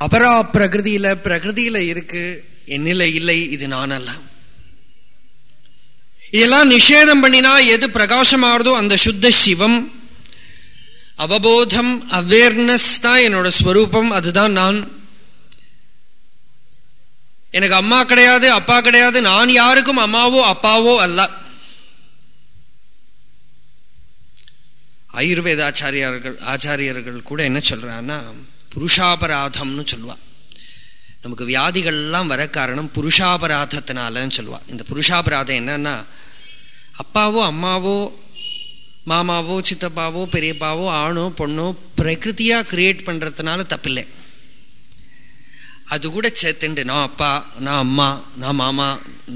அபரா பிரகிருதியில பிரகிருதியில இருக்கு என்னில இல்லை இது நான் அல்ல. இதெல்லாம் நிஷேதம் பண்ணினா எது பிரகாசமாறுதோ அந்த சுத்த சிவம் அவபோதம் அவேர்னஸ் தான் என்னோட ஸ்வரூபம் அதுதான் நான். எனக்கு அம்மா கிடையாது அப்பா கிடையாது நான் யாருக்கும் அம்மாவோ அப்பாவோ அல்ல. ஆயுர்வேத ஆச்சாரியர்கள் ஆச்சாரியர்கள் கூட என்ன சொல்றான்னா புருஷாபராதம்னு சொல்லுவா. நமக்கு வியாதிகள்லாம் வர காரணம் புருஷாபராதத்தினாலன்னு சொல்லுவாள் இந்த புருஷாபராதம் என்னன்னா அப்பாவோ அம்மாவோ மாமாவோ சித்தப்பாவோ பெரியப்பாவோ ஆணோ பொண்ணோ பிரகிருத்தியாக கிரியேட் பண்ணுறதுனால தப்பில்லை. அது கூட சேர்த்துண்டு நான் அப்பா நான் அம்மா நான் மாமா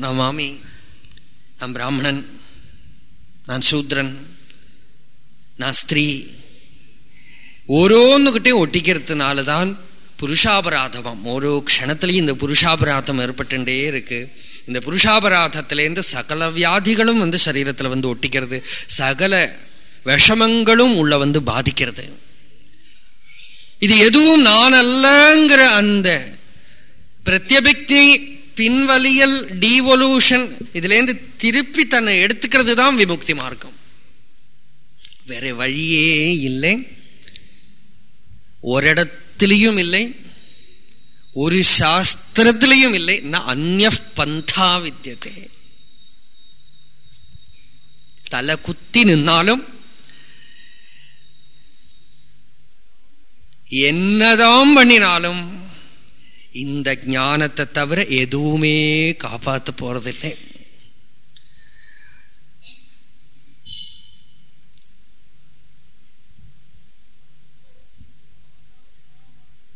நான் மாமி நான் பிராமணன் நான் சூத்ரன் நான் ஸ்திரீ ஓரோன்னுகிட்டையும் ஒட்டிக்கிறதுனால தான் புருஷாபராதமம் ஓரோ க்ஷணத்துலேயும் இந்த புருஷாபராதம் ஏற்பட்டுட்டே இருக்கு இந்த புருஷாபராதத்திலேருந்து சகல வியாதிகளும் வந்து சரீரத்தில் வந்து ஒட்டிக்கிறது சகல விஷமங்களும் உள்ள வந்து பாதிக்கிறது இது எதுவும் நான் அல்லங்கிற அந்த பிரத்யபிக்தி பின்வலியல் டீவொலூஷன் இதுலேருந்து திருப்பி தன்னை எடுத்துக்கிறது தான் விமுக்தி மார்க்கம் வேற வழியே இல்லை ஒரிடத்திலையும் இல்லை ஒரு சாஸ்திரத்திலையும் இல்லை. நான் அந்நிய பந்தா வித்தியதே தலை குத்தி நின்னாலும் என்னதான் பண்ணினாலும் இந்த ஞானத்தை தவிர எதுவுமே காப்பாற்ற போறதில்லை.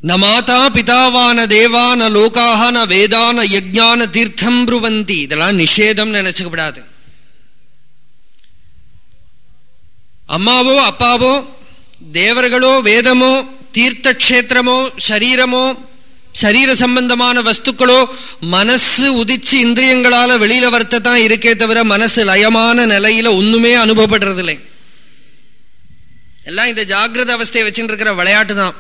ந மாதா பிதாவான தேவான லோகாக ந வேதான யஜ்ஞான தீர்த்தம் ப்ருவந்தி இதெல்லாம் நிஷேதம் நினைச்சுக்கப்படாது. அம்மாவோ அப்பாவோ தேவர்களோ வேதமோ தீர்த்தக்ஷேத்திரமோ சரீரமோ சரீர சம்பந்தமான வஸ்துக்களோ மனசு உதிச்சு இந்திரியங்களால வெளியில வரத்தான் இருக்கே தவிர மனசு லயமான நிலையில ஒண்ணுமே அனுபவப்படுறதில்லை. எல்லாம் இந்த ஜாகிரத அவஸ்தையை வச்சுட்டு இருக்கிற விளையாட்டு தான்.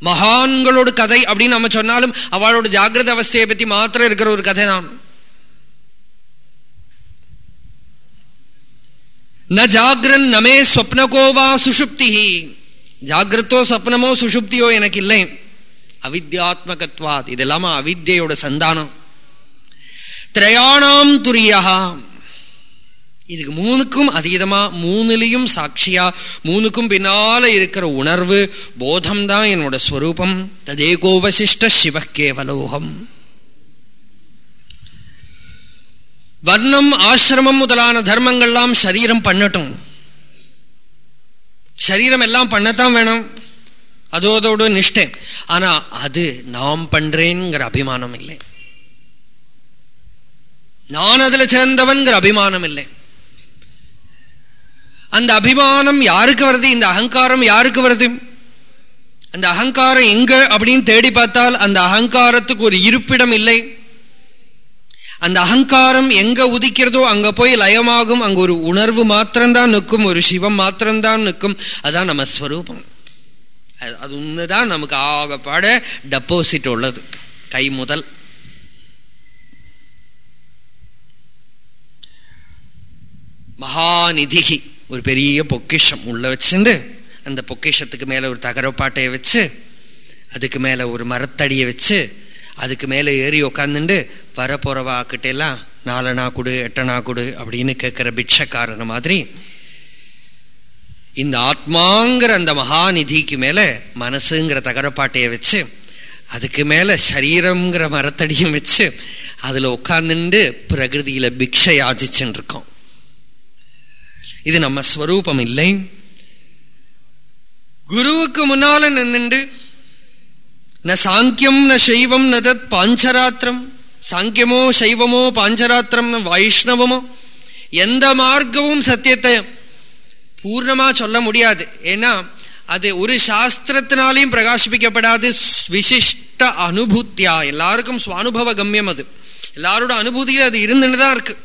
மகான்களோட கதை அப்படின்னு நம்ம சொன்னாலும் அவளோட ஜாகிரத அவஸ்தையை பத்தி மாத்திரம் இருக்கிற ஒரு கதை தான் ந ஜாகிரன் நமே ஸ்வப்னகோவா சுஷுப்தி. ஜாகிரத்தோ சப்னமோ சுஷுப்தியோ எனக்கு இல்லை. அவித்யாத்மகத்வாத். இதெல்லாம அவித்யோட சந்தானம். திரையாணாம் துரியா இதுக்கு மூணுக்கும் அதீதமாக மூணுலேயும் சாட்சியா மூணுக்கும் பின்னால் இருக்கிற உணர்வு போதம் தான் என்னோட ஸ்வரூபம். ததேகோவசிஷ்ட சிவக்கேவலோகம் வர்ணம் ஆசிரமம் முதலான தர்மங்கள்லாம் சரீரம் பண்ணட்டும். சரீரம் எல்லாம் பண்ணத்தான் வேணும். அதோதோட நிஷ்டை ஆனால் அது நாம் பண்ணுறேங்கிற அபிமானம் இல்லை. நான் அதில் சேர்ந்தவன்கிற அபிமானம் இல்லை. அந்த அபிமானம் யாருக்கு வருது? இந்த அகங்காரம் யாருக்கு வருது? அந்த அகங்காரம் எங்க அப்படின்னு தேடி பார்த்தால் அந்த அகங்காரத்துக்கு ஒரு இருப்பிடம் இல்லை. அந்த அகங்காரம் எங்க உதிக்கிறதோ அங்க போய் லயமாகும். அங்க ஒரு உணர்வு மாத்திரம்தான் நிற்கும். ஒரு சிவம் மாத்திரம்தான் நிற்கும். அதான் நம்ம ஸ்வரூபம். அது ஒண்ணுதான் நமக்கு ஆகப்பாட டெப்போசிட் உள்ளது. கை முதல். மகாநிதிகி. ஒரு பெரிய பொக்கிஷம் உள்ளே வச்சுண்டு அந்த பொக்கிஷத்துக்கு மேலே ஒரு தகரப்பாட்டையை வச்சு அதுக்கு மேலே ஒரு மரத்தடியை வச்சு அதுக்கு மேலே ஏறி உக்காந்துண்டு வரப்போறவாக்கிட்டெல்லாம் நாலனா கொடு எட்டனா கொடு அப்படின்னு கேட்குற பிட்சக்காரன மாதிரி இந்த ஆத்மாங்கிற அந்த மகாநிதிக்கு மேலே மனசுங்கிற தகரப்பாட்டையை வச்சு அதுக்கு மேலே சரீரங்கிற மரத்தடியும் வச்சு அதில் உட்காந்துண்டு பிரகிருதியில் பிக்ஷை யாதிச்சுன்னு இருக்கோம் இது நம்ம ஸ்வரூபம் இல்லை குருவுக்கு முன்னால நின்றுண்டு ந சாங்கியம் ந சைவம் ந தத் பாஞ்சராத்திரம். சாங்கியமோ சைவமோ பாஞ்சராத்திரம் வைஷ்ணவமோ. எந்த மார்க்கமும் சத்தியத்தை பூர்ணமா சொல்ல முடியாது. ஏன்னா அது ஒரு சாஸ்திரத்தினாலையும் பிரகாசிப்பிக்கப்படாது. விசிஷ்ட அனுபூத்தியா. எல்லாருக்கும் சுவானுபவ கம்யம் அது. எல்லாரோட அனுபூதியில் அது இருந்துன்னு தான் இருக்கு.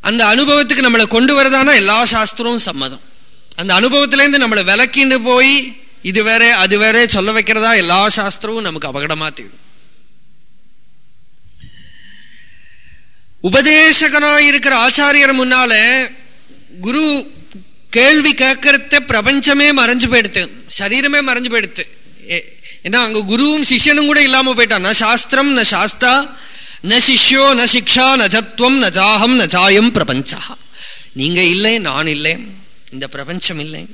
அந்த அனுபவத்துக்கு நம்மளை கொண்டு வரதானா? எல்லா சாஸ்திரமும் சம்மதம். அந்த அனுபவத்திலேருந்து நம்மளை விளக்கிண்டு போய் இது வேற அது வேற சொல்ல வைக்கிறதா? எல்லா சாஸ்திரமும் நமக்கு அபகடமா தீரும். உபதேசகனாயிருக்கிற ஆச்சாரியர் முன்னால குரு கேள்வி கேட்கறத பிரபஞ்சமே மறைஞ்சு போயிடுத்து. சரீரமே மறைஞ்சு போயிடுத்து. ஏன்னா அங்க குருவும் சிஷ்யனும் கூட இல்லாம போயிட்டான். நான் சாஸ்திரம் நான் சாஸ்தா ந சிஷ்யோ ந சிக்ஷா ந ஜத்வம் ந பிரபஞ்சா நீங்க இல்லை நான் இல்லை இந்த பிரபஞ்சம் இல்லை.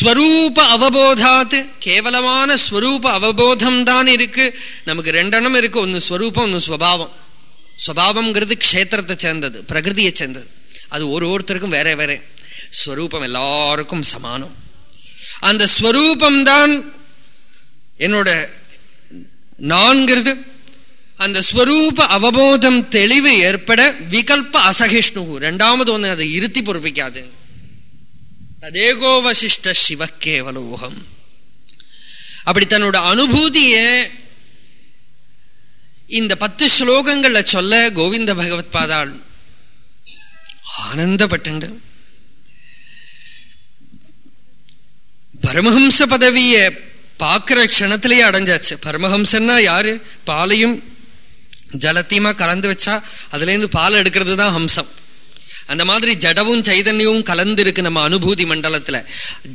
ஸ்வரூப அவபோதாத்து கேவலமான ஸ்வரூப அவபோதம் தான் இருக்கு. நமக்கு ரெண்டெண்ணம் இருக்கு ஒன்று ஸ்வரூபம் ஒன்று ஸ்வபாவம். ஸ்வபாவம்ங்கிறது க்ஷேத்திரத்தை சேர்ந்தது பிரகிருதியை சேர்ந்தது. அது ஒரு ஒருத்தருக்கும் வேற வேற. ஸ்வரூபம் எல்லாருக்கும் சமானம். அந்த ஸ்வரூபம்தான் என்னோட நான்கிறது அந்த ஸ்வரூப அவபோதம் தெளிவு ஏற்பட விகல்ப அசகிஷ்ணு ரெண்டாவது ஒன்று அதை இருத்தி பொறுப்பிக்காது. ததேகோவசிஷ்ட சிவக்கேவலோகம். அப்படி தன்னோட அனுபூதிய இந்த பத்து ஸ்லோகங்கள்ல சொல்ல கோவிந்த பகவத் பாதாள் ஆனந்தப்பட்டு பரமஹம்ச பதவியை பார்க்குற க்ஷணத்திலேயே அடைஞ்சாச்சு. பரமஹம்சன்னா யாரு? பாலையும் ஜலத்தையுமா கலந்து வச்சா அதுலேருந்து பால் எடுக்கிறது தான் ஹம்சம். அந்த மாதிரி ஜடவும் சைதன்யமும் கலந்துருக்கு நம்ம அனுபூதி மண்டலத்தில்.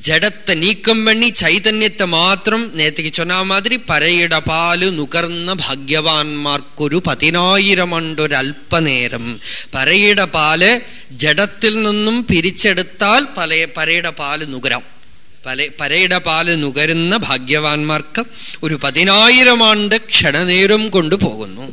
ஜடத்தை நீக்கம் பண்ணி சைதன்யத்தை மாத்திரம் நேற்றுக்கு சொன்ன மாதிரி பரையிட பாலு நுகர்ந்த ഭാഗ്യവാന്മാർക്കൊരു പതിനായിരം ആണ്ടൊരു അല്പനേരം പരയിട പാല് ജഡത്തിൽ നിന്നും പിരിച്ചെടുത്താൽ പല പരയിട പാല് നുകരാം പല പരയുടെ പാല് നുകരുന്ന ഭാഗ്യവാന്മാർക്ക് ഒരു പതിനായിരം ആണ്ട് ക്ഷണനേരം കൊണ്ടുപോകുന്നു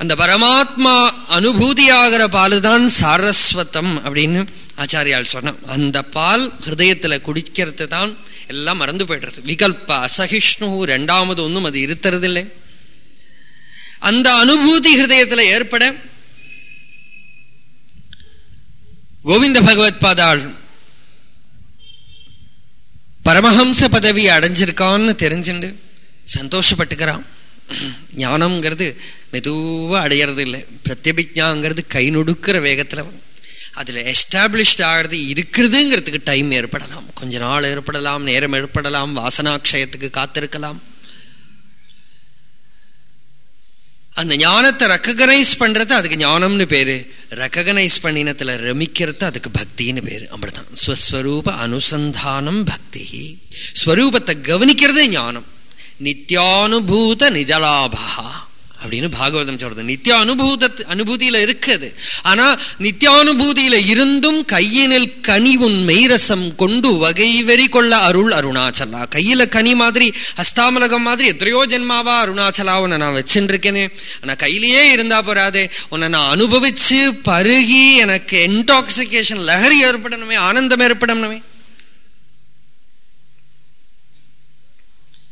அந்த பரமாத்மா அனுபூதியாகிற பால் தான் சாரஸ்வத்தம் அப்படின்னு ஆச்சாரியால் சொன்னான் அந்த பால் ஹிருதயத்துல குடிக்கிறது தான் எல்லாம் மறந்து போயிடுறது விகல்ப அசகிஷ்ணு ரெண்டாவது ஒன்றும் அது இருத்துறதில்லை அந்த அனுபூதி ஹிருதயத்துல ஏற்பட கோவிந்த பகவத் பாதாள் பரமஹம்ச பதவி அடைஞ்சிருக்கான்னு தெரிஞ்சுண்டு சந்தோஷப்பட்டுக்கிறான். ஞானம்ங்கிறது மெதுவாக அடையிறது இல்லை. பிரத்யபிஜாங்கிறது கை நொடுக்கிற வேகத்தில் அதில் எஸ்டாப்ளிஷ்ட் ஆகிறது இருக்கிறதுங்கிறதுக்கு டைம் ஏற்படலாம். கொஞ்ச நாள் ஏற்படலாம் நேரம் ஏற்படலாம் வாசனாட்சயத்துக்கு காத்திருக்கலாம். அந்த ஞானத்தை ரெக்ககனைஸ் பண்ணுறது அதுக்கு ஞானம்னு பேர். ரெக்ககனைஸ் பண்ணினத்தில் ரமிக்கிறது அதுக்கு பக்தின்னு பேர். அப்படிதான் ஸ்வஸ்வரூப அனுசந்தானம் பக்தி. ஸ்வரூபத்தை கவனிக்கிறதே ஞானம். நித்யானுபூத நிஜலாபா அப்படின்னு பாகவதம் சொல்றது. நித்திய அனுபூத அனுபூதியில இருக்குது. ஆனா நித்தியானுபூதியில இருந்தும் கையினில் கனி உன் மெய்ரசம் கொண்டு வகை வெறி கொள்ள அருள் அருணாச்சலா. கையில கனி மாதிரி ஹஸ்தாமலகம் மாதிரி எத்தனையோ ஜென்மாவா அருணாச்சலா உன்னை நான் வச்சுட்டு இருக்கேனே ஆனா கையிலேயே இருந்தா போறாதே. உன்னை நான் அனுபவிச்சு பருகி எனக்கு என்டாக்சிகேஷன் லஹரி ஏற்படணுமே ஆனந்தம் ஏற்படணுமே.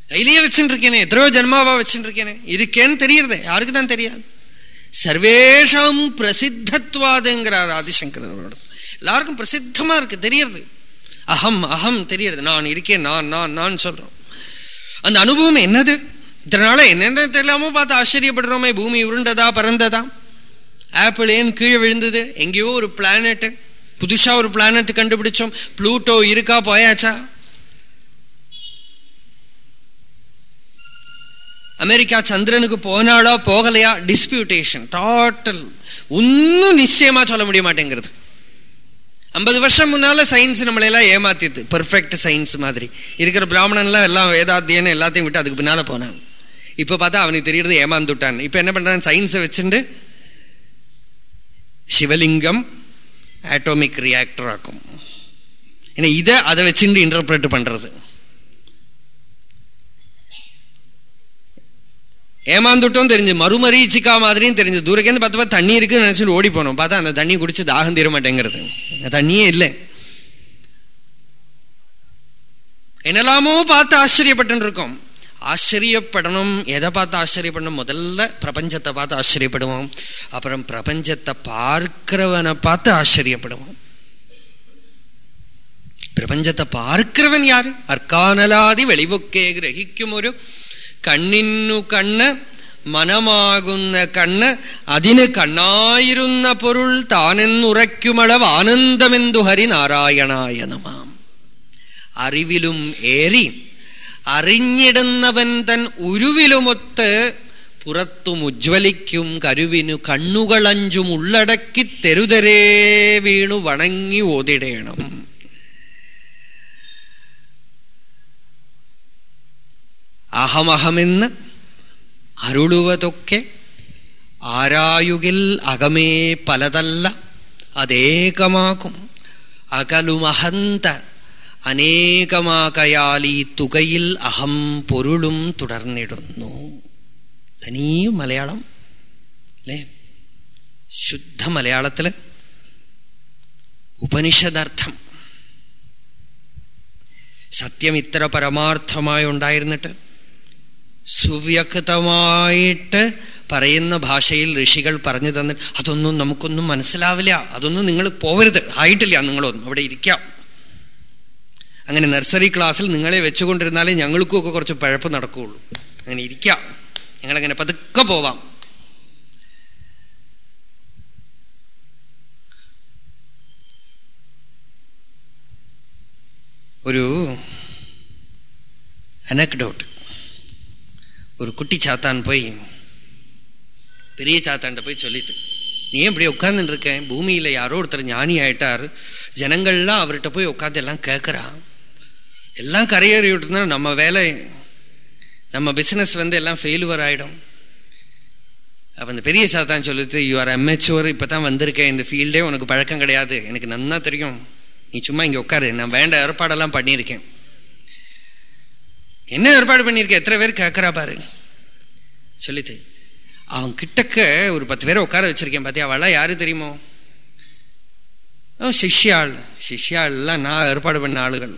கையிலேயே வச்சுட்டு இருக்கேனே எத்தனையோ ஜென்மாவா வச்சுட்டு இருக்கேனே இருக்கேன்னு தெரியறது யாருக்கு தான் தெரியாது. சர்வேஷாம் பிரசித்தத்வாதுங்கிறார் ஆதிசங்கரோட எல்லாருக்கும் பிரசித்தமா இருக்கு தெரியறது. அகம் அகம் தெரியறது. நான் இருக்கேன் நான் நான் நான் சொல்றோம். அந்த அனுபவம் என்னது? இதனால என்னென்ன தெரியாமல் பார்த்து ஆச்சரியப்படுறோமே. பூமி உருண்டதா பறந்ததா? ஆப்பிள் ஏன் கீழே விழுந்தது? எங்கேயோ ஒரு பிளானட் புதுசாக ஒரு பிளானட் கண்டுபிடிச்சோம். ப்ளூட்டோ இருக்கா போயாச்சா? அமெரிக்கா சந்திரனுக்கு போனாலோ போகலையா? டிஸ்பியூட்டேஷன் டோட்டல் ஒன்றும் நிச்சயமா சொல்ல முடிய மாட்டேங்கிறது. ஐம்பது வருஷம் முன்னால சயின்ஸ் நம்மளையெல்லாம் ஏமாத்திது பெர்ஃபெக்ட் சயின்ஸ் மாதிரி. இருக்கிற பிராமணன்லாம் எல்லாம் வேதாத்தியன்னு எல்லாத்தையும் விட்டு அதுக்கு பின்னால போனான் இப்போ பார்த்தா அவனுக்கு தெரியறது ஏமாந்துட்டான் இப்போ என்ன பண்ணுறான் சயின்ஸை வச்சுட்டு சிவலிங்கம் ஆட்டோமிக் ரியாக்டர் ஆக்கும். ஏன்னா இதை அதை வச்சுட்டு இன்டர்பிரேட் பண்ணுறது ஏமாந்துட்டோம் தெரிஞ்சு மறுமரீச்சிக்கா மாதிரியும் தெரிஞ்சு தூரக்கேந்து பார்த்து தண்ணி இருக்குன்னு நினச்சிட்டு ஓடி போனோம். பார்த்தா அந்த தண்ணி குடிச்சு தாகம் தீர மாட்டேங்கிறது. தண்ணியே இல்லை. என்னெல்லாமோ பார்த்து ஆச்சரியப்பட்டு இருக்கோம். ஆச்சரியப்படணும். எதை பார்த்து ஆச்சரியப்படணும்? முதல்ல பிரபஞ்சத்தை பார்த்து ஆச்சரியப்படுவோம். அப்புறம் பிரபஞ்சத்தை பார்க்கிறவனை பார்த்து ஆச்சரியப்படுவோம். பிரபஞ்சத்தை பார்க்கிறவன் யாரு? அர்க்கானலாதி வெளிவொக்கே கிரகிக்கும் ஒரு കണ്ണിന്നു കണ്ണ് മനമാകുന്ന കണ്ണ് അതിന് കണ്ണായിരുന്ന പൊരുൾ താനെന്നുറയ്ക്കുമളവ് ആനന്ദമെന്തു ഹരിനാരായണായ നമാം അറിവിലും ഏറി അറിഞ്ഞിടുന്നവൻ തൻ ഉരുവിലുമൊത്ത് പുറത്തും ഉജ്വലിക്കും കരുവിനു കണ്ണുകളഞ്ചും ഉള്ളടക്കി തെരുതരേ വീണു വണങ്ങി ഓതിടേണം. അഹമഹമെന്ന് അരുളുവതൊക്കെ ആരായുകിൽ അകമേ പലതല്ല അതേകമാകും. അകലുമഹന്ത അനേകമാകയാൽ ഈ തുകയിൽ അഹം പൊരുളും തുടർന്നിടുന്നു. തനിയും മലയാളം അല്ലേ? ശുദ്ധ മലയാളത്തിൽ ഉപനിഷദർത്ഥം. സത്യം ഇത്ര പരമാർത്ഥമായി ഉണ്ടായിരുന്നിട്ട് സുവ്യക്തമായിട്ട് പറയുന്ന ഭാഷയിൽ ഋഷികൾ പറഞ്ഞു തന്നി അതൊന്നും നമുക്കൊന്നും മനസ്സിലാവില്ല. അതൊന്നും നിങ്ങൾ പോവരുത്. ആയിട്ടില്ല നിങ്ങളൊന്നും. അവിടെ ഇരിക്കാം. അങ്ങനെ നഴ്സറി ക്ലാസ്സിൽ നിങ്ങളെ വെച്ചുകൊണ്ടിരുന്നാലേ ഞങ്ങൾക്കുമൊക്കെ കുറച്ച് പഴപ്പ് നടക്കുകയുള്ളൂ. അങ്ങനെ ഇരിക്കാം. ഞങ്ങളങ്ങനെ പതുക്കെ പോവാം. ഒരു അനക്ഡോട്ട് ஒரு குட்டி சாத்தான் போய் பெரிய சாத்தான்ட்ட போய் சொல்லிட்டு நீ இப்படி உட்கார்ந்துட்டு இருக்கேன் பூமியில் யாரோ ஒருத்தர் ஞானி ஆயிட்டார். ஜனங்கள்லாம் அவர்கிட்ட போய் உட்காந்து எல்லாம் கேட்குறான் எல்லாம் கரையேறி விட்டுனா நம்ம வேலை நம்ம பிஸ்னஸ் வந்து எல்லாம் ஃபெயிலுவர் ஆகிடும் அப்போ அந்த பெரிய சாத்தான் சொல்லுது யூ ஆர் எம்ஹெச்ஓர் இப்போ தான் வந்திருக்கேன். இந்த ஃபீல்டே உனக்கு பழக்கம் கிடையாது. எனக்கு நன்னா தெரியும். நீ சும்மா இங்கே உட்காரு. நான் வேண்ட ஏற்பாடெல்லாம் பண்ணியிருக்கேன். என்ன ஏற்பாடு பண்ணியிருக்க? எத்தனை பேர் கேட்குறா பாரு. சொல்லித்து அவன் கிட்டக்க ஒரு பத்து பேரை உட்கார வச்சிருக்கேன் பார்த்தியா அவள்லாம் யாரு தெரியுமோ? சிஷ்யாள். சிஷ்யாள்லாம் நான் ஏற்பாடு பண்ண ஆளுகள்.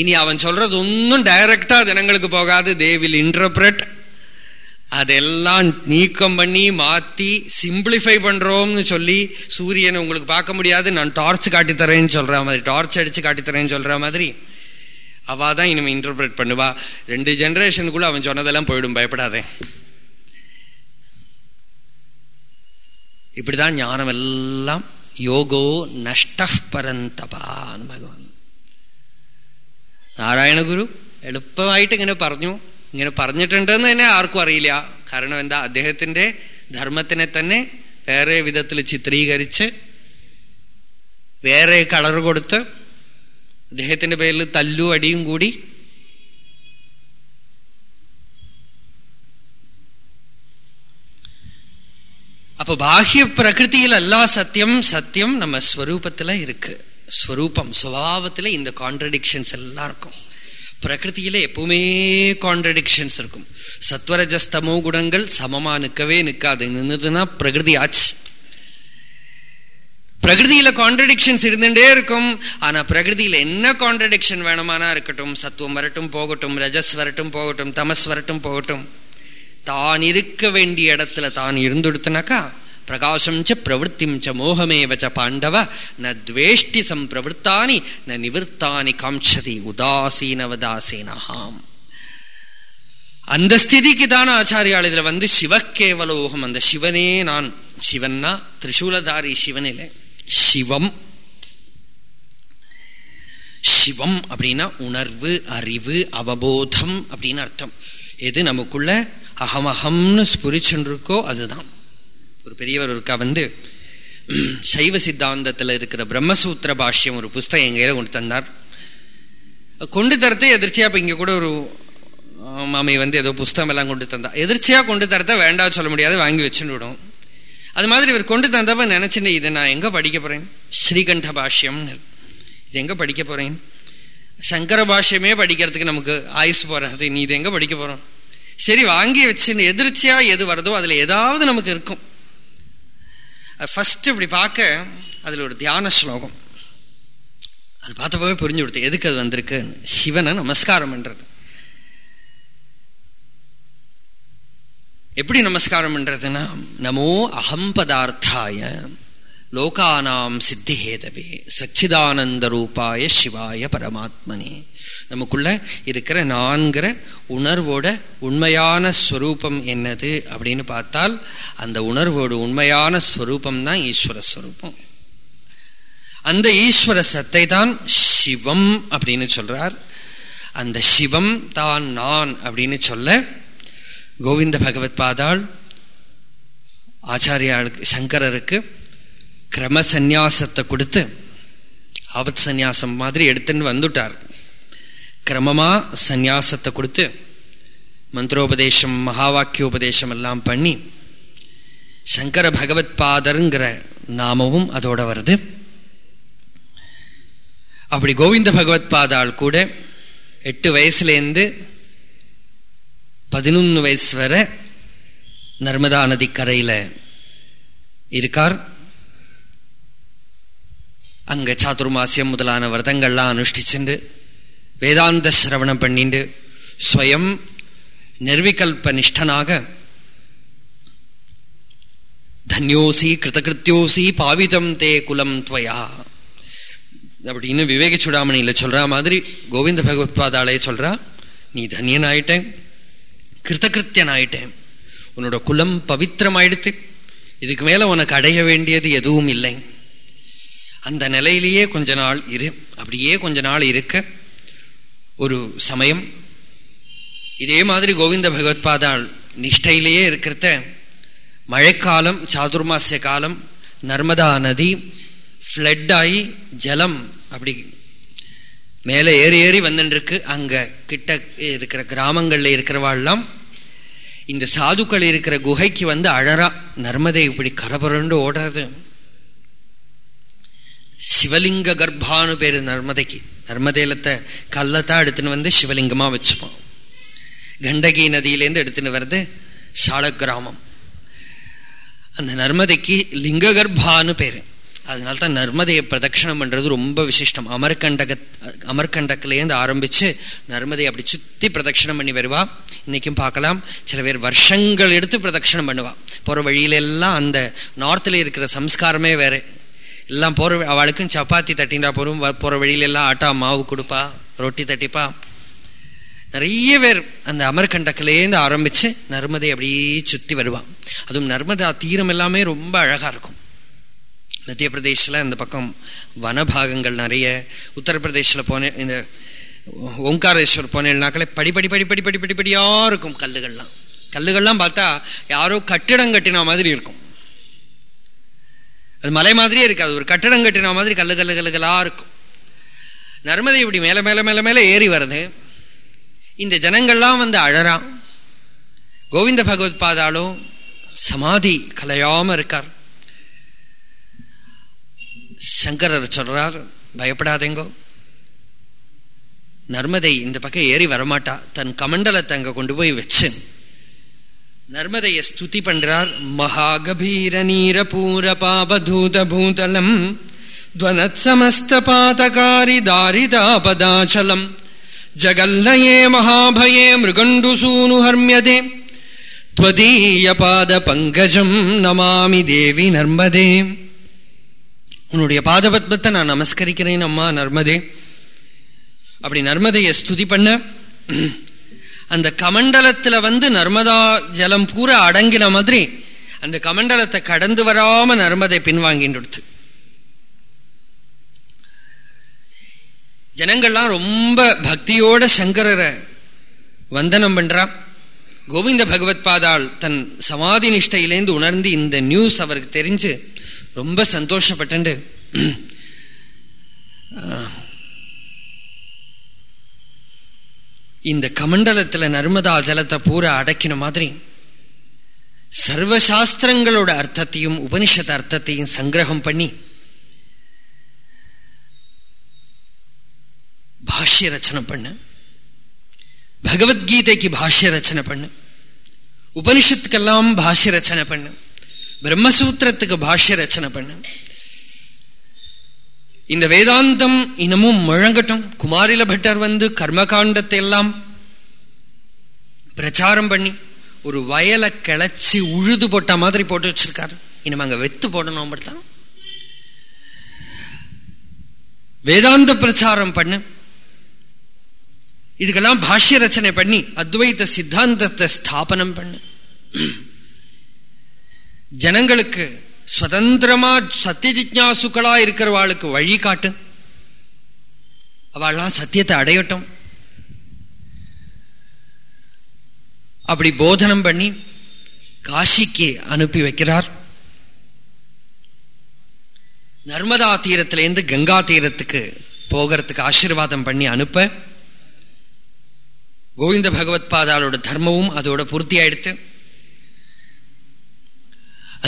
இனி அவன் சொல்றது ஒன்றும் டைரக்டா ஜனங்களுக்கு போகாது. தே வில் இன்டர்பிரட் அதெல்லாம் நீக்கம் பண்ணி மாற்றி சிம்பிளிஃபை பண்ணுறோம்னு சொல்லி சூரியனை உங்களுக்கு பார்க்க முடியாது. நான் டார்ச் காட்டித்தரேன்னு சொல்கிற மாதிரி டார்ச் அடித்து காட்டித்தரேன்னு சொல்கிற மாதிரி அவா தான் இனிமே இன்டர்பிரட் பண்ணுவா ரெண்டு ஜெனரேஷனுக்குள்ள அவன் சொன்னதெல்லாம் போயிடும் பயப்படாதே இப்படிதான் ஞானம் எல்லாம் യോഗോ നഷ്ട പരന്തപാന്ന് ഭഗവാൻ നാരായണ ഗുരു എളുപ്പമായിട്ട് ഇങ്ങനെ പറഞ്ഞു ഇങ്ങനെ പറഞ്ഞിട്ടുണ്ടെന്ന് തന്നെ ആർക്കും അറിയില്ല കാരണം എന്താ അദ്ദേഹത്തിന്റെ ധർമ്മത്തിനെ തന്നെ വേറെ വിധത്തിൽ ചിത്രീകരിച്ച് വേറെ കളർ കൊടുത്ത് അദ്ദേഹത്തിന്റെ പേരിൽ തല്ലു അടിയും കൂടി அப்போ பாஹ்ய பிரகிருதியில் அல்லா சத்தியம் சத்தியம் நம்ம ஸ்வரூபத்தில் இருக்கு ஸ்வரூபம் சுவாவத்தில் இந்த கான்ட்ரடிக்ஷன்ஸ் எல்லாம் இருக்கும் பிரகிருதியில எப்பவுமே கான்ட்ரடிக்ஷன்ஸ் இருக்கும் சத்வரஜஸ்தமோ குணங்கள் சமமா நிற்கவே நிற்காது நின்றுதுன்னா பிரகிருதி ஆச்சு பிரகிருதியில் கான்ட்ரடிக்ஷன்ஸ் இருந்துட்டே இருக்கும். ஆனா பிரகிருதியில் என்ன கான்ட்ரடிக்ஷன் வேணுமானா இருக்கட்டும். சத்துவம் வரட்டும் போகட்டும். ரஜஸ் வரட்டும் போகட்டும். தமஸ் வரட்டும் போகட்டும். தான் இருக்க வேண்டிய இடத்துல தான் இருந்துடுத்துனாக்கா பிரகாசம் ச பிரவருத்திம் ச மோகமேவ ச பாண்டவ ந துவேஷ்டி சம்பிரவருத்தானி ந நிவர்த்தானி காம்சதி உதாசீனவதாசீனஹாம் அந்த ஸ்திதிக்கு தான் ஆச்சாரியால் இதில் வந்து சிவக்கேவலோகம். அந்த சிவனே நான். சிவன்னா திரிசூலதாரி சிவனிலே. சிவம். சிவம் அப்படின்னா உணர்வு அறிவு அவபோதம் அப்படின்னு அர்த்தம். எது நமக்குள்ள அகமகம்னு ஸ்புரிச்சுருக்கோ அதுதான். ஒரு பெரியவர் இருக்கா வந்து சைவ சித்தாந்தத்தில் இருக்கிற பிரம்மசூத்திர பாஷ்யம் ஒரு புஸ்தகம் எங்கேயில கொண்டு தந்தார். கொண்டு தரத்து எதிர்ச்சியா இப்போ இங்கே கூட ஒரு மாமி வந்து ஏதோ புஸ்தகம் எல்லாம் கொண்டு தந்தா. எதிர்ச்சியாக கொண்டு தரத்த வேண்டாம் சொல்ல முடியாது வாங்கி வச்சுன்னு விடும். அது மாதிரி இவர் கொண்டு தந்தப்ப நினைச்சுன்னு இதை நான் எங்கே படிக்க போறேன்? ஸ்ரீகண்ட பாஷ்யம்னு இது எங்கே படிக்க போறேன்? சங்கர பாஷ்யமே படிக்கிறதுக்கு நமக்கு ஆயுஸ் அது நீ இது எங்கே படிக்க போறோம்? சரி வாங்கி வச்சுன்னு எதிர்ச்சியாக எது வருதோ அதில் ஏதாவது நமக்கு இருக்கும். ஃபஸ்ட்டு இப்படி பார்க்க அதில் ஒரு தியான ஸ்லோகம். அது பார்த்தப்பவே புரிஞ்சு கொடுத்து எதுக்கு அது வந்திருக்கு? சிவனை நமஸ்காரம் பண்ணுறது எப்படி நமஸ்காரம் பண்றதுன்னா நமோ அகம் பதார்த்தாய லோகானாம் சித்திஹேதவே சச்சிதானந்த ரூபாய சிவாய பரமாத்மனே. நமக்குள்ள இருக்கிற நான்கிற உணர்வோட உண்மையான ஸ்வரூபம் என்னது அப்படின்னு பார்த்தால் அந்த உணர்வோட உண்மையான ஸ்வரூபம் தான் ஈஸ்வர ஸ்வரூபம். அந்த ஈஸ்வர சத்தை தான் சிவம் அப்படின்னு சொல்றார். அந்த சிவம் தான் நான் அப்படின்னு சொல்ல கோவிந்த பகவத் பாதாள் ஆச்சாரியாளுக்கு சங்கரருக்கு கிரம சந்நியாசத்தை கொடுத்து ஆபத் சந்நியாசம் மாதிரி எடுத்துன்னு வந்துட்டார். கிரமமாக சந்நியாசத்தை கொடுத்து மந்திரோபதேசம் மகாவாக்கியோபதேசம் எல்லாம் பண்ணி சங்கர பகவத் பாதருங்கிற நாமமும் அதோட வருது. அப்படி கோவிந்த பகவத் பாதாள் கூட எட்டு வயசுலேருந்து பதினொன்று வயசு வர நர்மதா நதிக்கரையில் இருக்கார். அங்கே சாதுர்மாசியம் முதலான விரதங்கள்லாம் அனுஷ்டிச்சுண்டு வேதாந்த சிரவணம் பண்ணிண்டு ஸ்வயம் நிர்விகல்ப நிஷ்டனாக தன்யோசி கிருதகிருத்தியோசி பாவிதம் தே குலம் துவயா அப்படின்னு விவேக சுடாமணியில் சொல்கிற மாதிரி கோவிந்த பகவத்பாதாலே சொல்கிறா நீ தன்யன் ஆயிட்டேன் கிருத்தகிருத்தியனாயிட்டேன் உன்னோட குலம் பவித்திரமாயிடுத்து இதுக்கு மேலே உனக்கு அடைய வேண்டியது எதுவும் இல்லை. அந்த நிலையிலேயே கொஞ்ச நாள் இரு அப்படியே கொஞ்ச நாள் இருக்க ஒரு சமயம் இதே மாதிரி கோவிந்த பகவத்பாதாள் நிஷ்டையிலேயே இருக்கிறத மழைக்காலம் சாதுர்மாசிய காலம் நர்மதா நதி ஃப்ளட் ஆகி ஜலம் அப்படி மேலே ஏறி ஏறி வந்துட்டுருக்கு அங்கே கிட்ட இருக்கிற கிராமங்களில் இருக்கிறவாள்லாம் இந்த சாதுக்கள் இருக்கிற குகைக்கு வந்து அழறா நர்மதை இப்படி கரபுரண்டு ஓடுறது. சிவலிங்க கர்ப்பான்னு பேர் நர்மதைக்கு. நர்மதேலத்தை கல்லத்தான் எடுத்துன்னு வந்து சிவலிங்கமாக வச்சுப்போம். கண்டகி நதியிலேருந்து எடுத்துன்னு வர்றது சால கிராமம் அந்த நர்மதைக்கு லிங்க கர்ப்பான்னு பேரு. அதனால தான் நர்மதையை பிரதட்சிணம் பண்ணுறது ரொம்ப விசிஷ்டம். அமர்கண்டக அமர்கண்டக்கிலேருந்து ஆரம்பித்து நர்மதையை அப்படி சுற்றி பிரதட்சணம் பண்ணி வருவா. இன்றைக்கும் பார்க்கலாம். சில பேர் வருஷங்கள் எடுத்து பிரதட்சணம் பண்ணுவாள் போகிற வழியிலெல்லாம் அந்த நார்த்தில் இருக்கிற சம்ஸ்காரமே வேறு. எல்லாம் போகிற அவளுக்கும் சப்பாத்தி தட்டின்றா போறோம். போகிற வழியில எல்லாம் ஆட்டா மாவு கொடுப்பா ரொட்டி தட்டிப்பா. நிறைய பேர் அந்த அமர்கண்டக்கிலேருந்து ஆரம்பித்து நர்மதை அப்படியே சுற்றி வருவான் அதுவும் நர்மதா தீரம் எல்லாமே ரொம்ப அழகாக இருக்கும். மத்திய பிரதேஷில் அந்த பக்கம் வனபாகங்கள் நிறைய உத்தரப்பிரதேஷில் போனேன் இந்த ஓங்காரேஸ்வர் போனேன்னாக்களே படி படி படி படி படி படி இருக்கும் கல்லுகள்லாம். கல்லுகள்லாம் பார்த்தா யாரோ கட்டிடம் கட்டின மாதிரி இருக்கும். அது மலை மாதிரியே இருக்காது ஒரு கட்டிடம் கட்டின மாதிரி கல்லு கல்லு கல்லுகளாக இருக்கும். நர்மதை இப்படி மேலே மேலே மேலே மேலே ஏறி வருது. இந்த ஜனங்கள்லாம் வந்து அழறான். கோவிந்த பகவத் பாதாலும் சமாதி கலையாமல் இருக்கார். சங்கரர் சொல்றார் பயப்படாதேங்கோ நர்மதை இந்த பக்கம் ஏறி வரமாட்டா தன் கமண்டலத்தை அங்க கொண்டு போய் வச்சு நர்மதைய ஸ்துதி பண்றார் மகாகபீர நீர பூர பாபதூத பூதலம் துவனத் சமஸ்த பாதகாரி தாரிதாபதாச்சலம் ஜகல்லயே மகாபயே மிருகண்டு சூனு ஹர்மியதே त्वदीय பாத பங்கஜம் நமாமி தேவி நர்மதே உன்னுடைய பாதபத்மத்தை நான் நமஸ்கரிக்கிறேன் அம்மா நர்மதே. அப்படி நர்மதையை ஸ்துதி பண்ண அந்த கமண்டலத்தில் வந்து நர்மதா ஜலம் பூரா அடங்கின மாதிரி அந்த கமண்டலத்தை கடந்து வராம நர்மதை பின்வாங்கிட்டு ஜனங்கள்லாம் ரொம்ப பக்தியோட சங்கரரை வந்தனம் பண்றா கோவிந்த பகவத் பாதாள் தன் சமாதி நிஷ்டையிலேருந்து உணர்ந்து இந்த நியூஸ் அவருக்கு தெரிஞ்சு ரொம்ப சந்தோஷப்பட்டு இந்த கமண்டலத்தில் நர்மதா ஜலத்தை பூரா அடைக்கின மாதிரி சர்வசாஸ்திரங்களோட அர்த்தத்தையும் உபனிஷத் அர்த்தத்தையும் சங்கிரகம் பண்ணி பாஷ்ய ரச்சனை பண்ண பகவத்கீதைக்கு பாஷ்ய ரச்சனை பண்ணு உபனிஷத்துக்கெல்லாம் பாஷ்ய ரச்சனை பண்ணு பிரம்மசூத்திரத்துக்கு பாஷ்ய ரச்சனை பண்ணு. இந்த வேதாந்தம் இன்னமும் முழங்கட்டும். குமாரில பட்டர் வந்து கர்மகாண்டத்தை எல்லாம் பிரச்சாரம் பண்ணி ஒரு வயலை கிளச்சி உழுது போட்ட மாதிரி போட்டு வச்சிருக்காரு. இனிமே அங்க வெத்து போடணும் அப்படித்தான். வேதாந்த பிரச்சாரம் பண்ணு. இதுக்கெல்லாம் பாஷ்ய ரச்சனை பண்ணி அத்வைத சித்தாந்தத்தை ஸ்தாபனம் பண்ணு. ஜனங்களுக்கு சுதந்திரமா சத்திய ஜிக்யாசுக்களா இருக்கிறவாளுக்கு வழி காட்டு. அவள்லாம் சத்தியத்தை அடையட்டும். அப்படி போதனம் பண்ணி காசிக்கு அனுப்பி வைக்கிறார். நர்மதா தீரத்திலேருந்து கங்கா தீரத்துக்கு போகிறதுக்கு ஆசீர்வாதம் பண்ணி அனுப்ப கோவிந்த பகவத் பாதாலோட தர்மமும் அதோட பூர்த்தி ஆயிடுத்து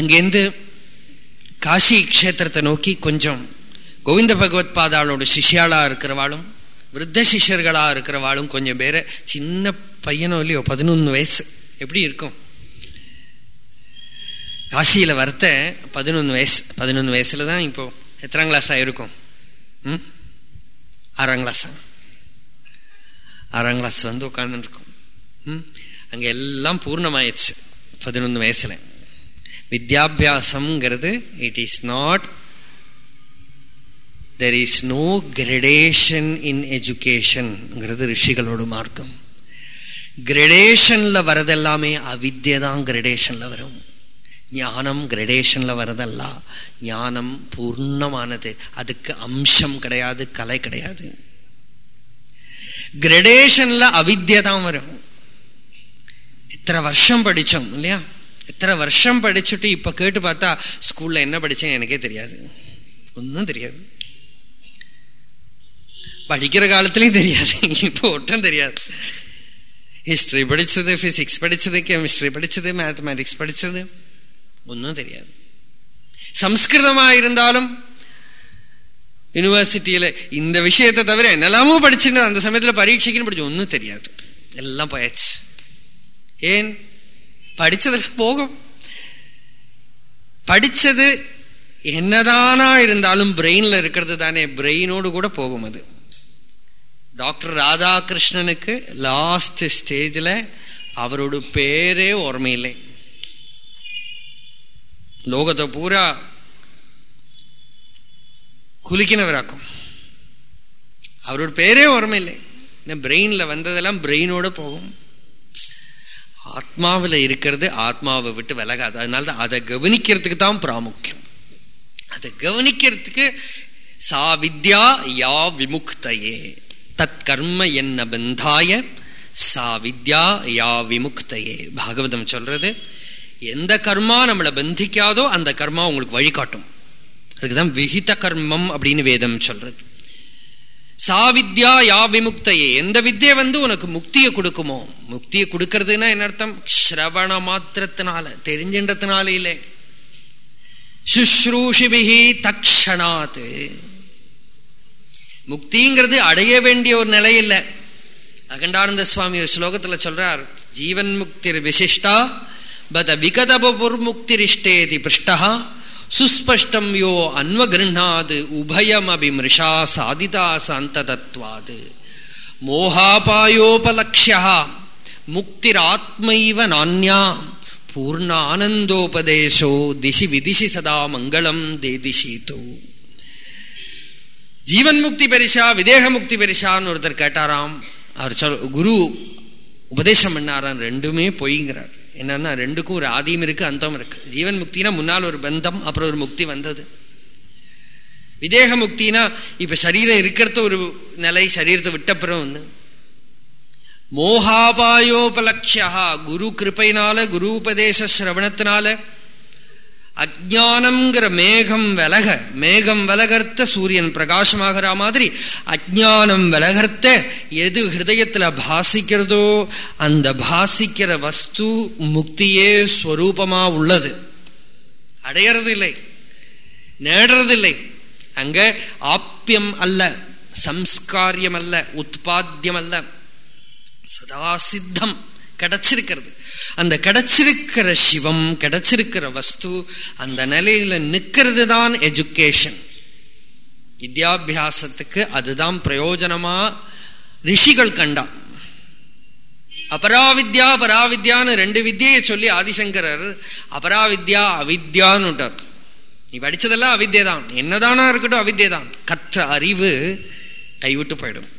அங்கேருந்து காசி க்ஷேத்திரத்தை நோக்கி கொஞ்சம் கோவிந்த பகவத் பாதாளோட சிஷியாளாக இருக்கிறவாளும் விருத்த சிஷ்யர்களாக இருக்கிறவாளும் கொஞ்சம் பேரை சின்ன பையனோ இல்லையோ பதினொன்று வயசு. எப்படி இருக்கும்? காசியில் வரத்த பதினொன்று வயசு பதினொன்று வயசில் தான் இப்போது எத்தனாம் கிளாஸாக இருக்கும் ம்? ஆறாம் கிளாஸா ஆறாம் கிளாஸ் வந்து உட்காந்துருக்கும் ம்? அங்கே எல்லாம் பூர்ணமாயிடுச்சு பதினொன்று வயசில். வித்யாபியாசம்ங்கிறது it is not there is no gradation in எஜுகேஷன்ங்கிறது ரிஷிகளோட மார்க்கம். கிரடேஷனில் வரதெல்லாமே அவித்யை தான் கிரடேஷனில் வரும். ஞானம் கிரடேஷனில் வரதல்ல. ஞானம் பூர்ணமானது. அதுக்கு அம்சம் கிடையாது கலை கிடையாது. கிரடேஷனில் அவித்யை தான் வரும். இத்தனை வருஷம் படித்தோம் இல்லையா? எத்தனை வருஷம் படிச்சுட்டு இப்போ கேட்டு பார்த்தா ஸ்கூலில் என்ன படித்தேன் எனக்கே தெரியாது. ஒன்றும் தெரியாது. படிக்கிற காலத்துலேயும் தெரியாது இப்போ ஒட்டும் தெரியாது. ஹிஸ்ட்ரி படித்தது ஃபிசிக்ஸ் படித்தது கெமிஸ்ட்ரி படித்தது மேத்தமேட்டிக்ஸ் படித்தது ஒன்றும் தெரியாது. சம்ஸ்கிருதமாக இருந்தாலும் யூனிவர்சிட்டியில் இந்த விஷயத்தை தவிர என்னெல்லாமோ படிச்சுன்னு அந்த சமயத்தில் பரீட்சைக்குன்னு படிச்சு ஒன்றும் தெரியாது. எல்லாம் போயாச்சு. ஏன்? படிச்சதுல போகும். படிச்சது என்னதானா இருந்தாலும் பிரெயினில் இருக்கிறது தானே பிரெயினோடு கூட போகும் அது. டாக்டர் ராதாகிருஷ்ணனுக்கு லாஸ்ட் ஸ்டேஜில் அவரோட பேரே ஓர்மையில்லை. லோகத்தை பூரா குலுக்கினவராக்கும். அவரோட பேரே ஓர்மையில்லை. பிரெயினில் வந்ததெல்லாம் பிரெயினோடு போகும். ஆத்மாவில் இருக்கிறது ஆத்மாவை விட்டு விலகாது. அதனால தான் அதை கவனிக்கிறதுக்கு தான் பிராமுக்கியம். அதை கவனிக்கிறதுக்கு சா வித்யா யா விமுக்தையே. தத் கர்ம என்ன பந்தாய சா வித்யா யா விமுக்தையே. பாகவதம் சொல்றது எந்த கர்மா நம்மளை பந்திக்காதோ அந்த கர்மா உங்களுக்கு வழிகாட்டும். அதுக்குதான் விஹித கர்மம் அப்படின்னு வேதம் சொல்றது. சா வித்யா யா விமுக்தையே. எந்த வித்தியை வந்து உனக்கு முக்தியை கொடுக்குமோ? முக்தியை கொடுக்கறதுன்னா என்ன அர்த்தம்? ஸ்ரவண மாத்திரத்தினால தெரிஞ்சின்றதுனால இல்லை சுஷ்ரூஷிபிகி தக்ஷணாத்து முக்திங்கிறது அடைய வேண்டிய ஒரு நிலை இல்லை. அகண்டானந்த சுவாமி ஒரு ஸ்லோகத்தில் சொல்றார் ஜீவன் முக்திர் விசிஷ்டா பத விகதபுர்முக்திரிஷ்டேதி பிருஷ்டா சுஸ்பஷ்டம் யோ அன்வகிருணாது உபயமபிமிருஷா சாதிதா சாந்ததத்வாது. மோகாபாயோபலக்ஷா முக்திராத்மைவ நானியா பூர்ண ஆனந்தோபதேசோ திசி விதிசி சதா மங்களம் தேதிசீதோ ஜீவன் முக்தி பெரிசா விதேக முக்தி பெரிசான்னு ஒருத்தர் கேட்டாராம். அவர் சொல் குரு உபதேசம் பண்ணாராம் ரெண்டுமே பொய்ங்கிறார். என்னன்னா ரெண்டுக்கும் ஒரு ஆதியும் இருக்கு அந்தம் இருக்கு. ஜீவன் முக்தினா முன்னால் ஒரு பந்தம் அப்புறம் ஒரு முக்தி வந்தது. விதேக முக்தினா இப்ப சரீரம் இருக்கிறத ஒரு நிலை சரீரத்தை விட்டப்புறம் ஒன்று மோகாபாயோபலக்ஷா குரு கிருப்பையினால குரு உபதேச சிரவணத்தினால அஜானம்ங்கிற மேகம் விலக மேகம் விலகர்த்த சூரியன் பிரகாசமாகிற மாதிரி அஜானம் விலகர்த்த எது ஹிருதயத்தில் பாசிக்கிறதோ அந்த பாசிக்கிற வஸ்து முக்தியே ஸ்வரூபமாக உள்ளது. அடையறதில்லை நேடுறதில்லை. அங்க ஆப்பியம் அல்ல சம்ஸ்காரியம் அல்ல உற்பத்தியம் அல்ல. சதா சித்தம் கிடைச்சிருக்கிறது. அந்த கிடைச்சிருக்கிற சிவம் கிடைச்சிருக்கிற வஸ்து அந்த நிலையில நிற்கிறது தான் எஜுகேஷன் வித்யாபியாசத்துக்கு அதுதான் பிரயோஜனமா? ரிஷிகள் கண்டா அபராவித்யா பராவித்யான்னு ரெண்டு வித்தியை சொல்லி ஆதிசங்கரர் அபராவித்யா அவித்யான்னுட்டார். நீ படிச்சதெல்லாம் அவித்தியை தான் என்னதானா இருக்கட்டும் அவித்தியை தான் கற்ற அறிவு கைவிட்டு போயிடும்.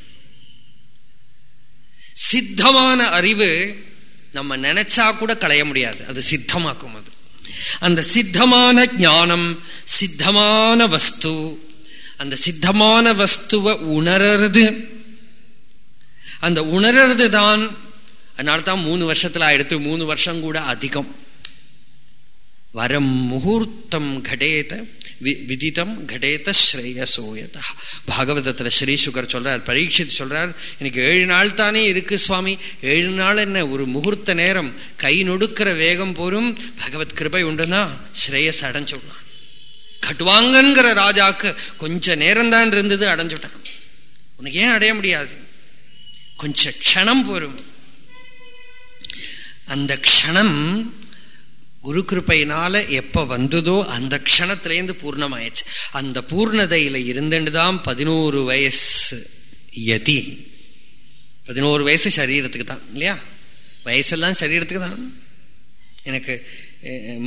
சித்தமான அறிவு நம்ம நினைச்சா கூட களைய முடியாது. அது சித்தமாக்கும் அது. அந்த சித்தமான ஞானம் சித்தமான வஸ்து அந்த சித்தமான வஸ்துவை உணர்றது. அந்த உணர்றது தான் அதனால தான் மூணு வருஷத்தில் எடுத்து மூணு வருஷம் கூட அதிகம். வரம் முகூர்த்தம் கடேத விதிதம் கடேத ஸ்ரேயசோயதா. பாகவதத்தில் ஸ்ரீ சுகர் சொல்றார் பரீட்சித்து சொல்றார் எனக்கு ஏழு நாள் தானே இருக்கு சுவாமி. ஏழு நாள் என்ன ஒரு முகூர்த்த நேரம் கை நொடுக்கிற வேகம் போரும் பகவத் கிருபை உண்டுன்னா ஸ்ரேயஸ் அடைஞ்சுடலாம் கட்டுவாங்கங்கிற ராஜாக்கு கொஞ்ச நேரம் தான் இருந்தது அடைஞ்சுட்டான். உனக்கு ஏன் அடைய முடியாது? கொஞ்ச க்ஷணம் போரும். அந்த க்ஷணம் குரு கிருப்பையினால எப்போ வந்ததோ அந்த க்ஷணத்திலேருந்து பூர்ணமாயிடுச்சு. அந்த பூர்ணதையில் இருந்துட்டு தான் பதினோரு வயசு யதி. பதினோரு வயசு சரீரத்துக்கு தான் இல்லையா? வயசெல்லாம் சரீரத்துக்கு தான். எனக்கு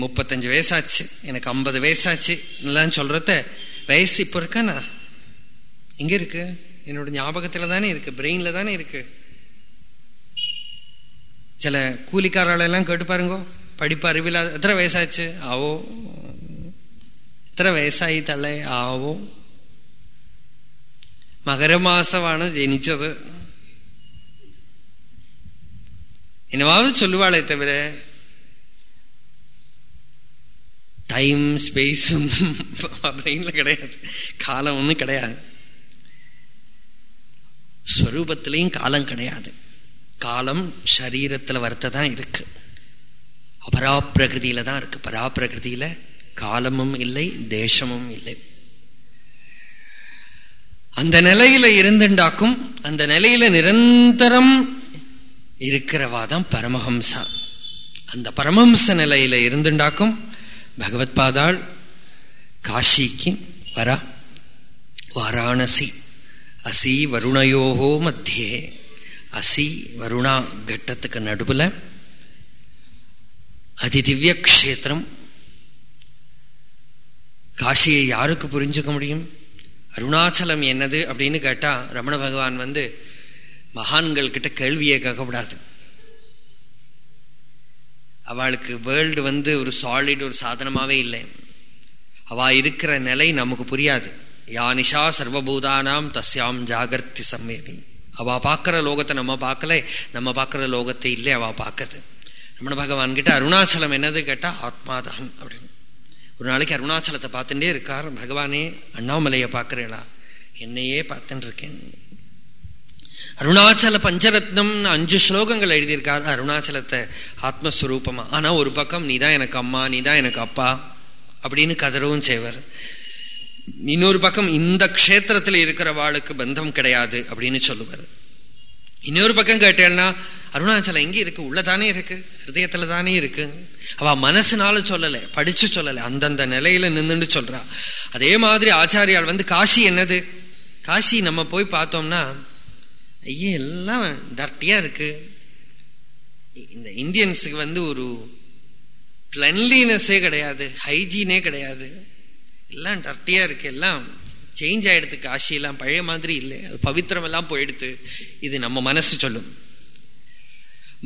முப்பத்தஞ்சு வயசாச்சு எனக்கு ஐம்பது வயசாச்சு எல்லாம் சொல்கிறத வயசு இப்போ இருக்கானா இங்கே இருக்கு. என்னோட ஞாபகத்தில் தானே இருக்குது பிரெயினில் தானே இருக்குது சில கூலிக்காரெல்லாம் கேட்டு பாருங்க. படிப்பு അറിവില്ല എത്ര വയസ്സാച്ച് ആവോ എത്ര വയസ്സായി തള്ളേ ആവോ മകരമാസമാണ് ജനിച്ചത് என்னவாவது சொல்லுவாளே தவிர டைம் ஸ்பேஸும் பிரெயின்ல கிடையாது காலம் ஒன்றும் கிடையாது ஸ்வரூபத்திலையும் காலம் கிடையாது காலம் சரீரத்தில் வரத்த தான் இருக்கு அபராப்பிரகிருதியில தான் இருக்கு. பராப்பிரகிருதியில காலமும் இல்லை தேசமும் இல்லை. அந்த நிலையில இருந்துண்டாக்கும் அந்த நிலையில நிரந்தரம் இருக்கிறவா தான் பரமஹம்சா. அந்த பரமஹம்ச நிலையில இருந்துண்டாக்கும் பகவத் பாதாள் காஷிக்கு வரா வாராணசி அசி வருணயோகோ மத்தியே. அசி வருணா கட்டத்துக்கு நடுவில் அதிதிவ்ய க்ஷேத்திரம் காசியை யாருக்கு புரிஞ்சுக்க முடியும்? அருணாச்சலம் என்னது அப்படின்னு கேட்டால் ரமண பகவான் வந்து மகான்கள் கிட்ட கேள்வியே கேட்கக்கூடாது. அவளுக்கு வேர்ல்டு வந்து ஒரு சாலிட் ஒரு சாதனமாகவே இல்லை. அவள் இருக்கிற நிலை நமக்கு புரியாது. யா நிஷா சர்வபூதானாம் தஸ்யாம் ஜாகர்த்தி சம்மேமி அவள் பார்க்குற லோகத்தை நம்ம பார்க்கல நம்ம பார்க்குற லோகத்தை இல்லை அவள் பார்க்கறது. ரமண பகவான் கிட்ட அருணாச்சலம் என்னது கேட்டால் ஆத்மாதகம் அப்படின்னு. ஒரு நாளைக்கு அருணாச்சலத்தை பார்த்துட்டே இருக்கார். பகவானே அண்ணாமலையை பார்க்குறீங்களா? என்னையே பார்த்துட்டு இருக்கேன் அருணாச்சல பஞ்சரத்னம்னு அஞ்சு ஸ்லோகங்கள் எழுதியிருக்கார். அருணாச்சலத்தை ஆத்மஸ்வரூபமா. ஆனால் ஒரு பக்கம் நீ தான் எனக்கு அம்மா நீ தான் எனக்கு அப்பா அப்படின்னு கதறவும் செய்வர். இன்னொரு பக்கம் இந்த க்ஷேத்திரத்தில் இருக்கிற வாளுக்கு பந்தம் கிடையாது அப்படின்னு சொல்லுவார். இன்னொரு பக்கம் கேட்டேன்னா அருணாச்சலம் எங்கே இருக்கு? உள்ளதானே இருக்கு. ஹிருதயத்துல தானே இருக்கு. அவ மனசுனால சொல்லலை படிச்சு சொல்லலை அந்தந்த நிலையில நின்றுட்டு சொல்றா. அதே மாதிரி ஆச்சாரியால் வந்து காஷி என்னது? காஷி நம்ம போய் பார்த்தோம்னா ஐயே எல்லாம் டர்ட்டியா இருக்கு. இந்த இந்தியன்ஸுக்கு வந்து ஒரு கிளன்லினஸே கிடையாது ஹைஜீனே கிடையாது. எல்லாம் டர்ட்டியா இருக்கு. எல்லாம் சேஞ்ச் ஆயிடுது. காஷியெல்லாம் பழைய மாதிரி இல்லை. அது பவித்திரமெல்லாம் போயிடுது. இது நம்ம மனசு சொல்லும்.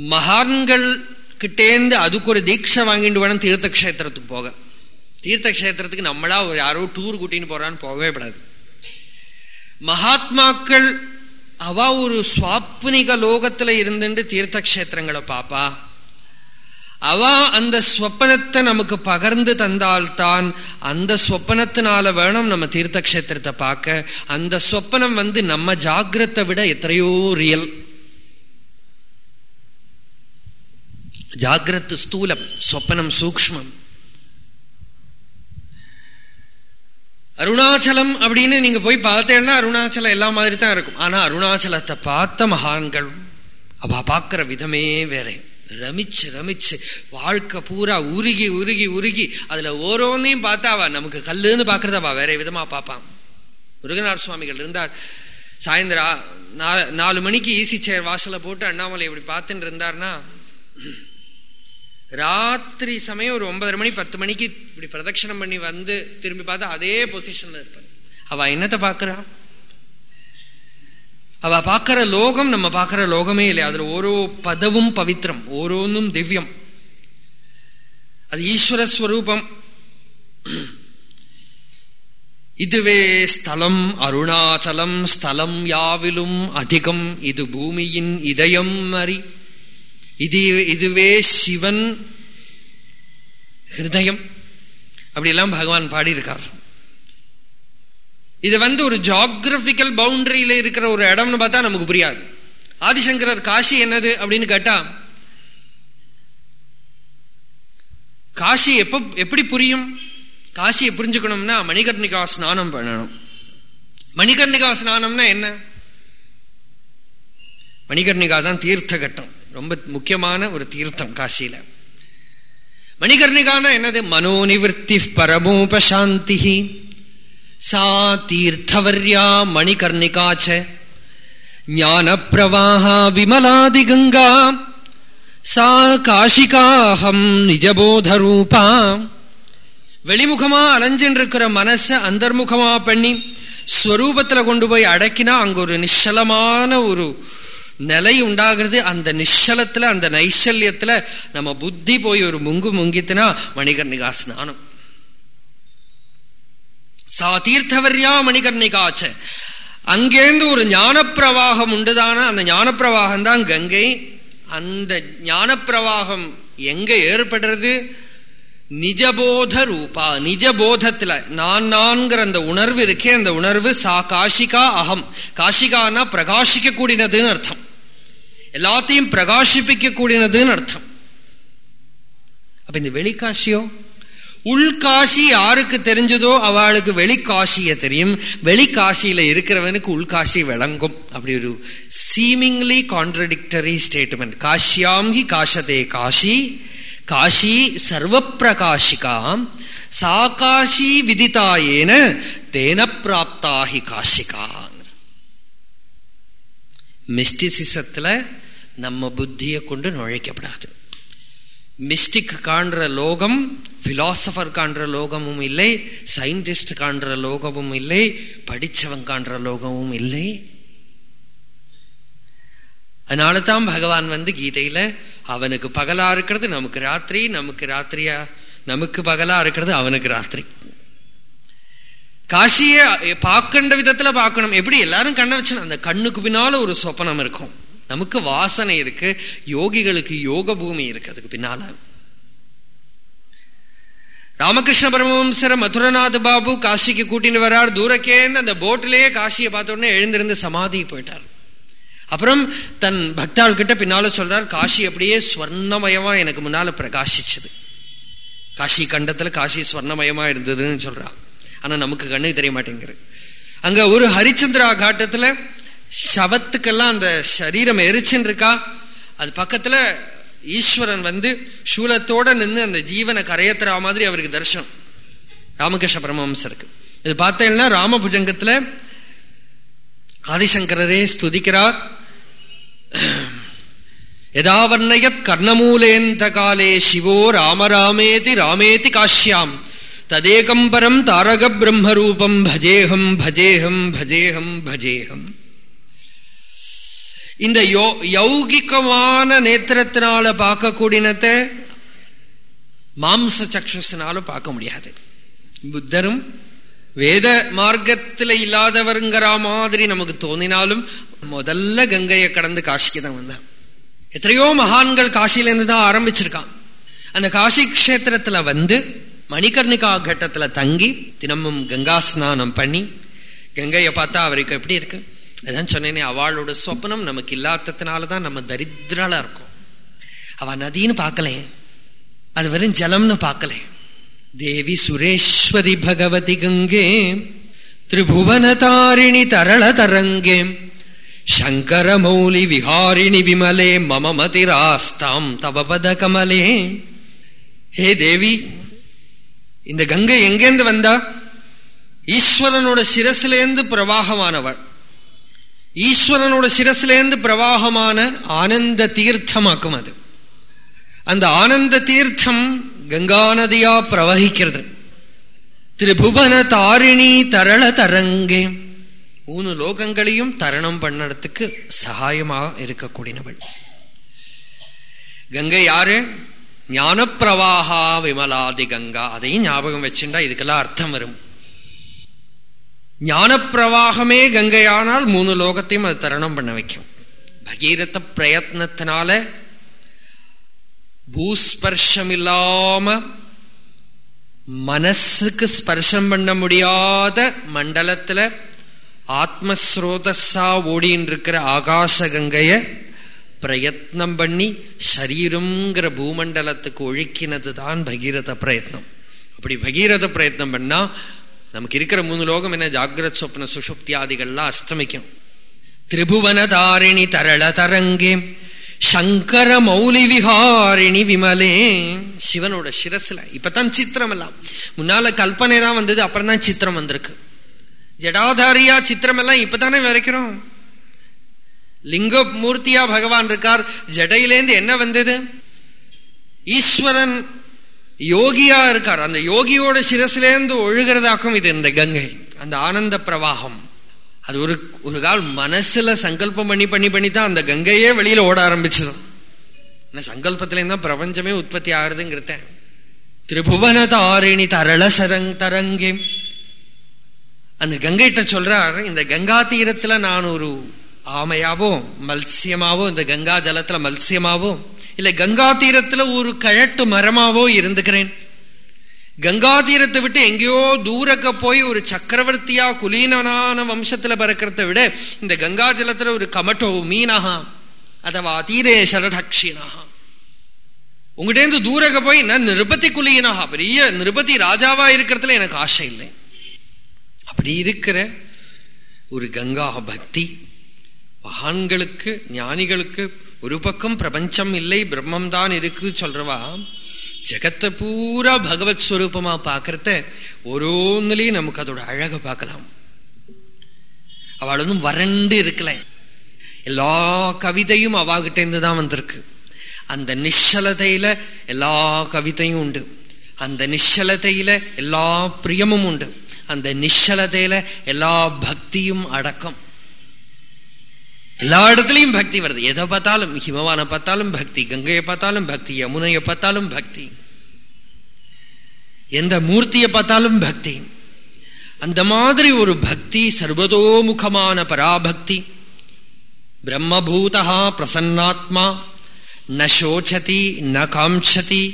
மகான்கள் கிட்டேந்து அதுக்கு ஒரு தீட்சை வாங்கிட்டு வேணும் தீர்த்த கஷேத்திரத்துக்கு போக. தீர்த்த கஷேத்திரத்துக்கு நம்மளா ஒரு யாரோ டூர் கூட்டின்னு போறான்னு போகவே கூடாது. மகாத்மாக்கள் அவ ஒரு சுவாப்னிக லோகத்துல இருந்துட்டு தீர்த்த கஷேத்திரங்களை பாப்பா. அவ அந்த ஸ்வப்னத்தை நமக்கு பகர்ந்து தந்தால்தான் அந்த ஸ்வப்னத்தினால வேணும் நம்ம தீர்த்த கஷேத்திரத்தை பார்க்க அந்த ஸ்வப்னம் வந்து நம்ம ஜாகிரத்தை விட எத்தனையோ ரியல் ஜாகிரத் ஸ்தூலம் சொப்பனம் சூக்மம் அருணாச்சலம் அப்படின்னு நீங்க போய் பார்த்தேன்னா அருணாச்சலம் எல்லா மாதிரி தான் இருக்கும் ஆனா அருணாச்சலத்தை பார்த்த மகான்கள் அவ பார்க்கிற விதமே வேற ரமிச்சு ரமிச்சு வாழ்க்கை பூரா உருகி உருகி உருகி அதுல ஓரோன்னையும் பார்த்தா நமக்கு கல்லுன்னு பாக்குறத வேற விதமா பார்ப்பான் முருகனார் சுவாமிகள் இருந்தார் சாயந்தரம் நாலு மணிக்கு ஈசி சேர் வாசலை போட்டு அண்ணாமலை இப்படி பார்த்துட்டு இருந்தார்னா ராத்திரி சமயம் ஒரு ஒன்பதரை மணி பத்து மணிக்கு இப்படி பிரதட்சணம் பண்ணி வந்து திரும்பி பார்த்தா அதே பொசிஷன்ல இருப்பார். அவ என்னத்தை பார்க்கறா? அவ பார்க்கிற லோகம் நம்ம பார்க்கிற லோகமே இல்லை அதுல ஓரோ பதவும் பவித்திரம் ஓரோன்னும் திவ்யம். அது ஈஸ்வர ஸ்வரூபம். இதுவே ஸ்தலம் அருணாச்சலம் ஸ்தலம் யாவிலும் அதிகம். இது பூமியின் இதயம் அறி இது இதுவே சிவன் ஹிருதயம். அப்படியெல்லாம் பகவான் பாடியிருக்கார். இது வந்து ஒரு ஜாகிரபிக்கல் பவுண்டரியில இருக்கிற ஒரு இடம்னு பார்த்தா நமக்கு புரியாது. ஆதிசங்கரர் காஷி என்னது அப்படின்னு கேட்டா காஷி எப்ப எப்படி புரியும்? காசியை புரிஞ்சுக்கணும்னா மணிகர்ணிகா ஸ்நானம் பண்ணணும். மணிகர்ணிகா ஸ்நானம்னா என்ன? மணிகர்ணிகா தான் தீர்த்த கட்டம் ரொம்ப முக்கியமான ஒரு தீர்த்தம் காசியில. மணிகர்ணிகான என்னது? மனோநிவர்த்தி பரமோபசாந்தி சா தீர்த்தவர்யா மணிகர்ணிகாச்ச. ஞான பிரவாஹா விமலாதி கங்கா சா காஷிகாஹம் நிஜபோதரூபா. வெளிமுகமா அலைஞ்சுட்டு இருக்கிற மனச அந்தர்முகமா பண்ணி ஸ்வரூபத்துல கொண்டு போய் அடக்கினா அங்க ஒரு நிச்சலமான ஒரு நிலை உண்டாகிறது. அந்த நிச்சலத்துல அந்த நைசல்யத்துல நம்ம புத்தி போய் ஒரு முங்கு முங்கித்துனா மணிகர்ணிகா ஸ்நானம் சா தீர்த்தவர்யா மணிகர்ணிகாச்ச அங்கேருந்து ஒரு ஞானப்பிரவாகம் உண்டுதானா? அந்த ஞானப்பிரவாகம் தான் கங்கை. அந்த ஞானப்பிரவாகம் எங்க ஏற்படுறது? நிஜபோத ரூபா நிஜபோதத்துல. நான் நான்கிற அந்த உணர்வு இருக்கே அந்த உணர்வு சா காஷிகா அகம். காஷிகானா பிரகாசிக்க கூடினதுன்னு அர்த்தம். எல்லாத்தையும் பிரகாசிப்பிக்கக்கூடியதுன்னு அர்த்தம். அப்ப இந்த வெளிக்காசியோ? உள்காசி யாருக்கு தெரிஞ்சதோ அவளுக்கு வெளிக்காசிய தெரியும். வெளிக்காசியில இருக்கிறவனுக்கு உள்காசி விளங்கும். அப்படி ஒரு சீமிங்லி கான்ட்ரடிக்டரி ஸ்டேட்மெண்ட் காஷியாம்கி காஷதே காஷி காஷி சர்வப்பிரகாஷிகா சா காஷி விதித்தாயேன தேன பிராப்தாகி காஷிகா மிஸ்டிசிசத்துல நம்ம புத்தியை கொண்டு நுழைக்கப்படாது. மிஸ்டிக் காண்ற லோகம் பிலாசபர் காண்ற லோகமும் இல்லை சயின்டிஸ்ட் காண்ற லோகமும் இல்லை படிச்சவன் காண்ற லோகமும் இல்லை. அதனால தான் பகவான் வந்து கீதையில அவனுக்கு பகலா இருக்கிறது நமக்கு ராத்திரி நமக்கு ராத்திரியா நமக்கு பகலா இருக்கிறது அவனுக்கு ராத்திரி. காசிய பார்க்கின்ற விதத்துல பார்க்கணும். எப்படி? எல்லாரும் கண்ணை வச்சு அந்த கண்ணுக்கு பின்னால ஒரு சொப்பனம் இருக்கும். நமக்கு வாசனை இருக்கு யோகிகளுக்கு யோக பூமி இருக்கு அதுக்கு பின்னால. ராமகிருஷ்ண பரமவம்சர மதுரநாத் பாபு காசிக்கு கூட்டின்னு வரார். தூரக்கேந்து அந்த போட்டிலேயே காசியை பார்த்த உடனே எழுந்திருந்து சமாதி போயிட்டார். அப்புறம் தன் பக்தாள் கிட்ட பின்னால சொல்றார் காசி அப்படியே ஸ்வர்ணமயமா எனக்கு முன்னால பிரகாசிச்சது. காசி கண்டத்துல காசி ஸ்வர்ணமயமா இருந்ததுன்னு சொல்றா. ஆனா நமக்கு கண்ணு தெரிய மாட்டேங்குது. அங்க ஒரு ஹரிச்சந்திரா காட்டத்துல சவத்துக்கெல்லாம் அந்த சரீரம் எரிச்சுன்னு இருக்கா அது பக்கத்துல ஈஸ்வரன் வந்து சூலத்தோட நின்று அந்த ஜீவனை கரையத்துறா மாதிரி அவருக்கு தரிசனம். ராமகிருஷ்ண பரமஹம்சருக்கு. இது பார்த்தீங்கன்னா ராமபுஜங்கத்துல ஆதிசங்கரரே ஸ்துதிக்கிறார். யதாவர்ணயத் கர்ணமூலேந்த காலே சிவோ ராமராமேதி ராமேதி காஷ்யாம். ததேகம்பரம் தாரக பிரம்மரூபம் பஜேஹம் பஜேஹம் பஜேஹம் பஜேஹம் இந்த யோ யௌகிகமான நேத்திரத்தினால பார்க்கக்கூடியனத்தை மாம்ச சக்ஷுனால பார்க்க முடியாது. புத்தரும் வேத மார்க்கத்தில் இல்லாதவருங்கிற மாதிரி நமக்கு தோணினாலும் முதல்ல கங்கையை கடந்து காசிக்கு தான் வந்தான். எத்தனையோ மகான்கள் காசியிலேருந்து தான் ஆரம்பிச்சிருக்கான். அந்த காசி கஷேத்திரத்தில் வந்து மணிகர்ணிகா கட்டத்தில் தங்கி தினமும் கங்கா ஸ்நானம் பண்ணி கங்கையை பார்த்தா அவருக்கு எப்படி இருக்கு? அதான் சொன்னேனே அவளோட சொப்னம் நமக்கு இல்லாததுனால தான் நம்ம தரித்திரலாக இருக்கும். அவ நதின்னு பார்க்கல. அது வெறும் ஜலம்னு பார்க்கல. தேவி சுரேஸ்வரி பகவதி கங்கே திரிபுவனதாரிணி தரள தரங்கே சங்கர மௌலி விஹாரிணி விமலே மம மதிராஸ்தாம் தவ தவபத கமலே. ஹே தேவி இந்த கங்கை எங்கேருந்து வந்தா? ஈஸ்வரனோட சிரசிலேந்து பிரவாகமானவள். ஈஸ்வரனோட சிரஸ்லேருந்து பிரவாகமான ஆனந்த தீர்த்தமாக்கும் அது. அந்த ஆனந்த தீர்த்தம் கங்கா நதியா பிரவகிக்கிறது. திரிபுவன தாரிணி தரள தரங்கே. மூணு லோகங்களையும் தரணம் பண்ணறதுக்கு சகாயமாக இருக்கக்கூடியவள். கங்கை யாரு? ஞானப்பிரவாகா விமலாதி கங்கா. அதையும் ஞாபகம் வச்சுட்டா இதுக்கெல்லாம் அர்த்தம் வரும். ஞானப்பிரவாகமே கங்கையானால் மூணு லோகத்தையும் அது தரணம் பண்ண வைக்கும். பகீரத பிரயத்னத்தினால பூஸ்பர்ஷம் இல்லாம மனசுக்கு ஸ்பர்ஷம் பண்ண முடியாத மண்டலத்துல ஆத்மஸ்ரோதஸா ஓடின்னு இருக்கிற ஆகாச கங்கைய பிரயத்னம் பண்ணி சரீரம்ங்கிற பூமண்டலத்துக்கு ஒழுக்கினது தான் பகீரத பிரயத்னம். அப்படி பகீரத பிரயத்னம் பண்ணா நமக்கு இருக்கிற மூணு லோகம் என்ன? ஜாகிரத் சொப்ன சுஷுப்தியாதிகள்லாம் அஸ்தமிக்கும் திரிபுவனதாரிணி தரள தரங்கே சங்கர மௌலி விஹாரிணி விமலே. சிவனோட சிரஸ்ல இப்பதான் சித்திரம் எல்லாம். முன்னால கல்பனை தான் வந்தது அப்புறம் தான் சித்திரம் வந்திருக்கு. ஜடாதாரியா சித்திரம் எல்லாம் இப்பதானே வரைக்கிறோம். லிங்க மூர்த்தியா பகவான் இருக்கார். ஜடையிலேந்து என்ன வந்தது? ஈஸ்வரன் யோகியா இருக்கார். அந்த யோகியோட சிரசிலேருந்து ஒழுகிறதாக்கும் இது இந்த கங்கை. அந்த ஆனந்த பிரவாகம். அது ஒரு ஒரு கால் மனசுல சங்கல்பம் பண்ணி பண்ணி பண்ணி தான் அந்த கங்கையே வெளியில ஓட ஆரம்பிச்சிடும் சங்கல்பத்துலேருந்து தான் பிரபஞ்சமே உற்பத்தி ஆகுறதுங்கிறத திரிபுவன தாரிணி தரள சரங் தரங்கே. அந்த கங்கைகிட்ட சொல்றார் இந்த கங்கா தீரத்துல நான் ஒரு ஆமையாவோ மல்சியமாவோ இந்த கங்கா ஜலத்துல மல்சியமாவோ இல்லை கங்கா தீரத்தில் ஒரு கழட்டு மரமாவோ இருந்துக்கிறேன். கங்கா தீரத்தை விட்டு எங்கேயோ தூரக்க போய் ஒரு சக்கரவர்த்தியா குலீனனான வம்சத்துல பறக்கிறத விட இந்த கங்கா ஜலத்துல ஒரு கமட்டோ மீனஹா அதவா தீரே சரடக்ஷினஹா உங்ககிட்டேருந்து தூரக்க போய் நான் நிருபதி குலீனஹா பெரிய நிருபதி ராஜாவா இருக்கிறதுல எனக்கு ஆசை இல்லை. அப்படி இருக்கிற ஒரு கங்கா பக்தி மகான்களுக்கு ஞானிகளுக்கு ஒரு பக்கம் பிரபஞ்சம் இல்லை பிரம்மம் தான் இருக்கு சொல்றவா? ஜெகத்தை பூரா பகவத் ஸ்வரூபமா பார்க்கறத ஒரோன்னுலயும் நமக்கு அதோட அழக பார்க்கலாம். அவள் ஒன்றும் வறண்டு இருக்கல. எல்லா கவிதையும் அவாகிட்டேருந்து தான் வந்திருக்கு. அந்த நிச்சலதையில எல்லா கவிதையும் உண்டு. அந்த நிச்சலதையில எல்லா பிரியமும் உண்டு. அந்த நிச்சலதையில எல்லா பக்தியும் அடக்கம். எல்லா இடத்துலையும் பக்தி வருது. எதை பார்த்தாலும்? ஹிமவானை பார்த்தாலும் பக்தி கங்கையை பார்த்தாலும் பக்தி யமுனையை பார்த்தாலும் பக்தி. எந்த மூர்த்தியை பார்த்தாலும் பக்தி. அந்த மாதிரி ஒரு பக்தி சர்வதோமுகமான பராபக்தி. பிரம்மபூதா பிரசன்னாத்மா ந சோச்சதி ந காம்சதி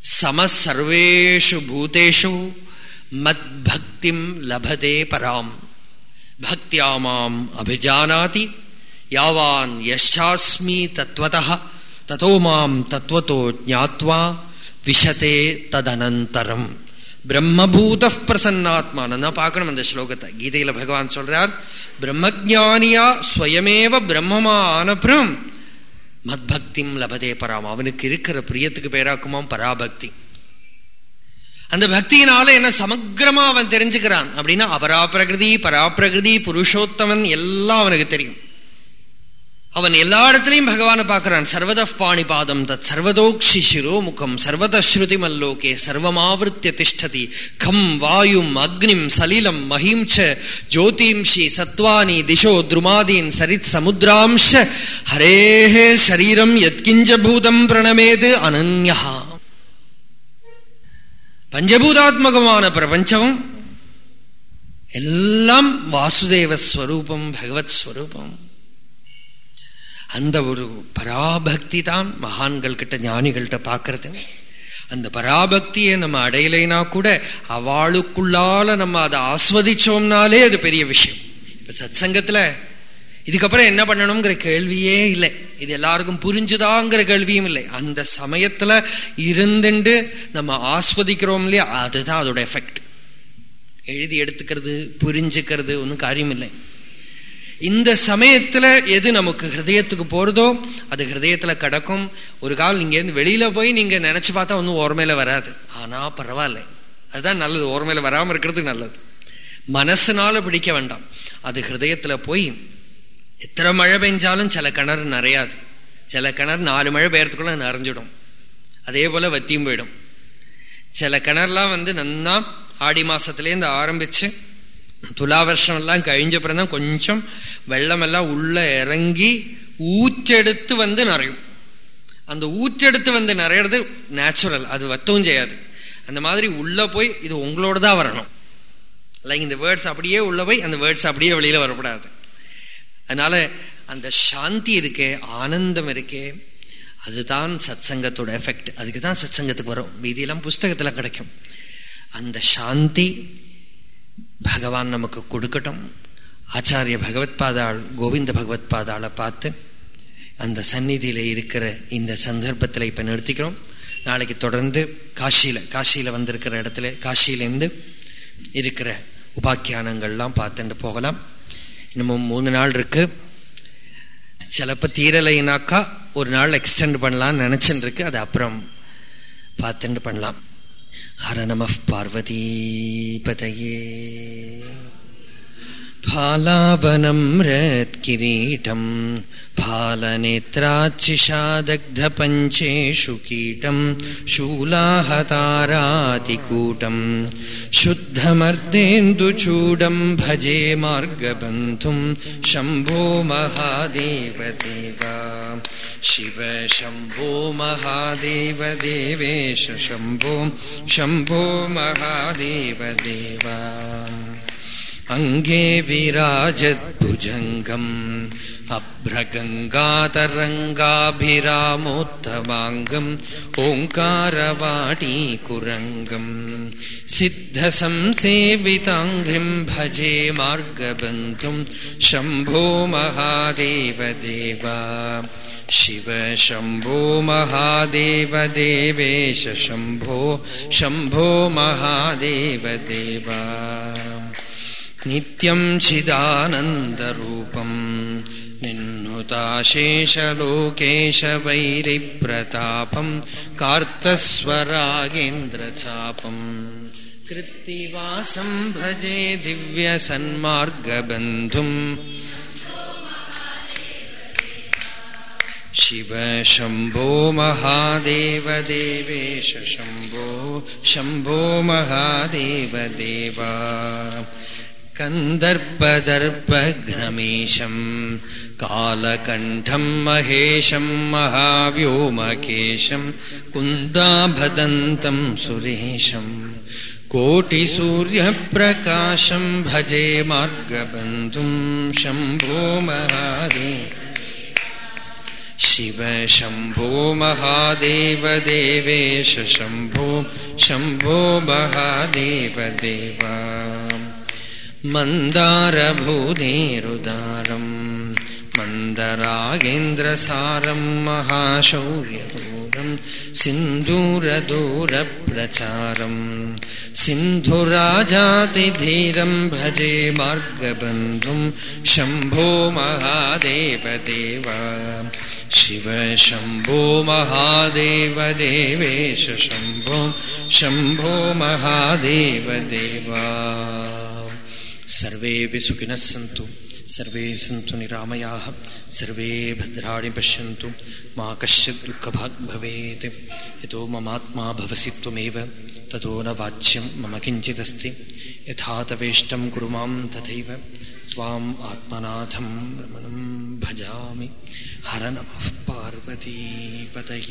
சம சர்வேஷு பூதேஷு மத் பக்திம் லபதே பராம். பக்தியா மாம் அபிஜானாதி யாவான் யஷாஸ்மி தத்வத ததோ மாம் தத்வத்தோ ஜாத்வா விஷதே ததனந்தரம் பிரம்மபூத பிரசன்னாத்மா நான் பார்க்கணும் அந்த ஸ்லோகத்தை கீதையில பகவான் சொல்றார் பிரம்மஜானியா ஸ்வயமேவ பிரம்மமா ஆனப்புறம் மத்பக்திம் லபதே பராம் அவனுக்கு இருக்கிற பிரியத்துக்கு பேராக்குமாம் பராபக்தி। அந்த பக்தியினால என்ன சமக்கிரமா அவன் தெரிஞ்சுக்கிறான் அப்படின்னா அபராபிரகிருதி பராபிரகிருதி புருஷோத்தமன் எல்லாம் அவனுக்கு தெரியும். அவன் எல்லா இடத்துலையும் பகவானை பார்க்கிறான். சர்வத பாணிபாதம் தத் சர்வதோக்ஷி சிரோமுகம் சர்வத ஸ்ருதி மல்லோகே சர்வமாவிருத்திய திஷ்டதி கம் வாயும் அக்னிம் சலிலம் மஹிம்ச ஜோதிம்ஷி சத்வானி திசோ துருமாதீன் சரித் சமுத்ராம்ஷ ஹரேஹே சரீரம் யத்கிஞ்ச பூதம் பிரணமேது அனன்யா பஞ்சபூதாத்மகமான பிரபஞ்சம். எல்லாம் வாசுதேவ ஸ்வரூபம் பகவத் ஸ்வரூபம். அந்த ஒரு பராபக்தி தான் மகான்கள் கிட்ட ஞானிகள்கிட்ட பார்க்கறது. அந்த பராபக்தியை நம்ம அடையலைனா கூட அவளுக்குள்ளால நம்ம அதை ஆஸ்வதிச்சோம்னாலே அது பெரிய விஷயம். இப்ப சத் சங்கத்துல இதுக்கப்புறம் என்ன பண்ணணுங்கிற கேள்வியே இல்லை. இது எல்லாருக்கும் புரிஞ்சுதாங்கிற கேள்வியும் இல்லை. அந்த சமயத்துல இருந்துண்டு நம்ம ஆஸ்வதிக்கிறோம் இல்லையா? அதுதான் அதோட எஃபெக்ட் எழுதி எடுத்துக்கிறது புரிஞ்சுக்கிறது ஒன்றும் காரியம் இல்லை இந்த சமயத்துல எது நமக்கு ஹிருதயத்துக்கு போறதோ அது ஹிருதயத்துல கிடக்கும். ஒரு கால் நீங்க இருந்து வெளியில போய் நீங்க நினைச்சு பார்த்தா ஒன்றும் ஓர்மையில வராது. ஆனா பரவாயில்ல. அதுதான் நல்லது. ஓர்மையில வராமல் இருக்கிறது நல்லது. மனசுனால பிடிக்க வேண்டாம். அது ஹிருதயத்துல போய் எத்தனை மழை பெஞ்சாலும் சில கிணறு நிறையாது. சில கிணறு நாலு மழை பெய்யறதுக்குள்ள நிறைஞ்சிடும். அதே போல வத்தியும் போயிடும். சில கிணறுலாம் வந்து நன்னா ஆடி மாசத்துலேருந்து ஆரம்பிச்சு துலா வருஷம் எல்லாம் தான் கொஞ்சம் வெள்ளம் எல்லாம் உள்ள இறங்கி ஊற்றெடுத்து வந்து நிறையும் அந்த ஊற்றெடுத்து வந்து நிறையிறது நேச்சுரல் அது வத்தவும் செய்யாது. அந்த மாதிரி உள்ள போய் இது உங்களோட தான் வரணும். லைக் இந்த வேர்ட்ஸ் அப்படியே உள்ள போய் அந்த வேர்ட்ஸ் அப்படியே வெளியில வரக்கூடாது. அதனால அந்த சாந்தி இருக்கே ஆனந்தம் இருக்கே அதுதான் சத் சங்கத்தோட எஃபெக்ட் அதுக்கு தான் சத் சங்கத்துக்கு வரும். மீதியெல்லாம் புஸ்தகத்தில் கிடைக்கும். அந்த சாந்தி பகவான் நமக்கு கொடுக்கட்டும். ஆச்சாரிய பகவத் பாதாள் கோவிந்த பகவத் பாதாளை பார்த்து அந்த சந்நிதியில் இருக்கிற இந்த சந்தர்ப்பத்தில் இப்போ நிறுத்திக்கிறோம். நாளைக்கு தொடர்ந்து காஷியில் காஷியில் வந்திருக்கிற இடத்துல காஷியிலேருந்து இருக்கிற உபாக்கியானங்கள்லாம் பார்த்துட்டு போகலாம். இன்னமும் மூணு நாள் இருக்கு. சிலப்போ தீரலைனாக்கா ஒரு நாள் எக்ஸ்டெண்ட் பண்ணலாம்னு நினச்சின்னு இருக்கு. அது அப்புறம் பார்த்துட்டு பண்ணலாம். ஹர நம பார்வதி பதையே. फालाबनं रत्किरीटम् फालनेत्राच्छिषादग्धपञ्चेषु कीटम् शूलाहतारातिकूटम् शुद्धमर्देन्दुचूडम् भजे मार्गबन्धुम् शम्भो महादेवदेवा। शिव शम्भो महादेवदेवेश शम्भो शम्भो महादेवदेवा। अङ्गे विराजद्भुजङ्गम् अभ्रगङ्गातरङ्गाभिरामोत्तमाङ्गम् ओङ्कारवाटीकुरङ्गम् सिद्धसंसेविताङ्घ्रिम् भजे मार्गबन्धुम् शम्भो महादेवदेवा। शिव शम्भो महादेवदेवेश शम्भो शम्भो महादेवदेवा नित्यं चिदानन्दरूपम् निन्नुताशेषलोकेशवैरिप्रतापम् कार्तस्वरागेन्द्रचापम् कृत्तिवासं भजे दिव्यसन्मार्गबन्धुम् शिव शम्भो महादेव देवेश शम्भो शम्भो महादेव देवा कन्दर्पदर्पघ्नमीशम् कालकण्ठम् महेशम् महाव्योमकेशम् कुन्दाभदन्तम् सुरेशम् कोटिसूर्यप्रकाशम् भजे मार्गबन्धुम् शम्भो महादेव शिव शम्भो महादेव देवेश शम्भो शम्भो महादेव देवा मन्दारभूरुदारं मन्दरागेन्द्रसारं महाशौर्यदूरं सिन्धूरदूरप्रचारम् सिन्धुराजातिधीरं भजे मार्गबन्धुं शम्भो महादेवदेव शिव शम्भो महादेवदेवेशम्भो शम्भो महादेवदेवा सर्वेऽपि सुखिनः सन्तु सर्वे सन्तु निरामयाः सर्वे भद्राणि पश्यन्तु मा कश्चित् दुःखभाग् भवेत्। यतो ममात्मा भवसि त्वमेव ततो न वाच्यं मम किञ्चिदस्ति। यथा तवेष्टं कुरु मां तथैव त्वाम् आत्मनाथं रमणं भजामि। हर नमः पार्वतीपतये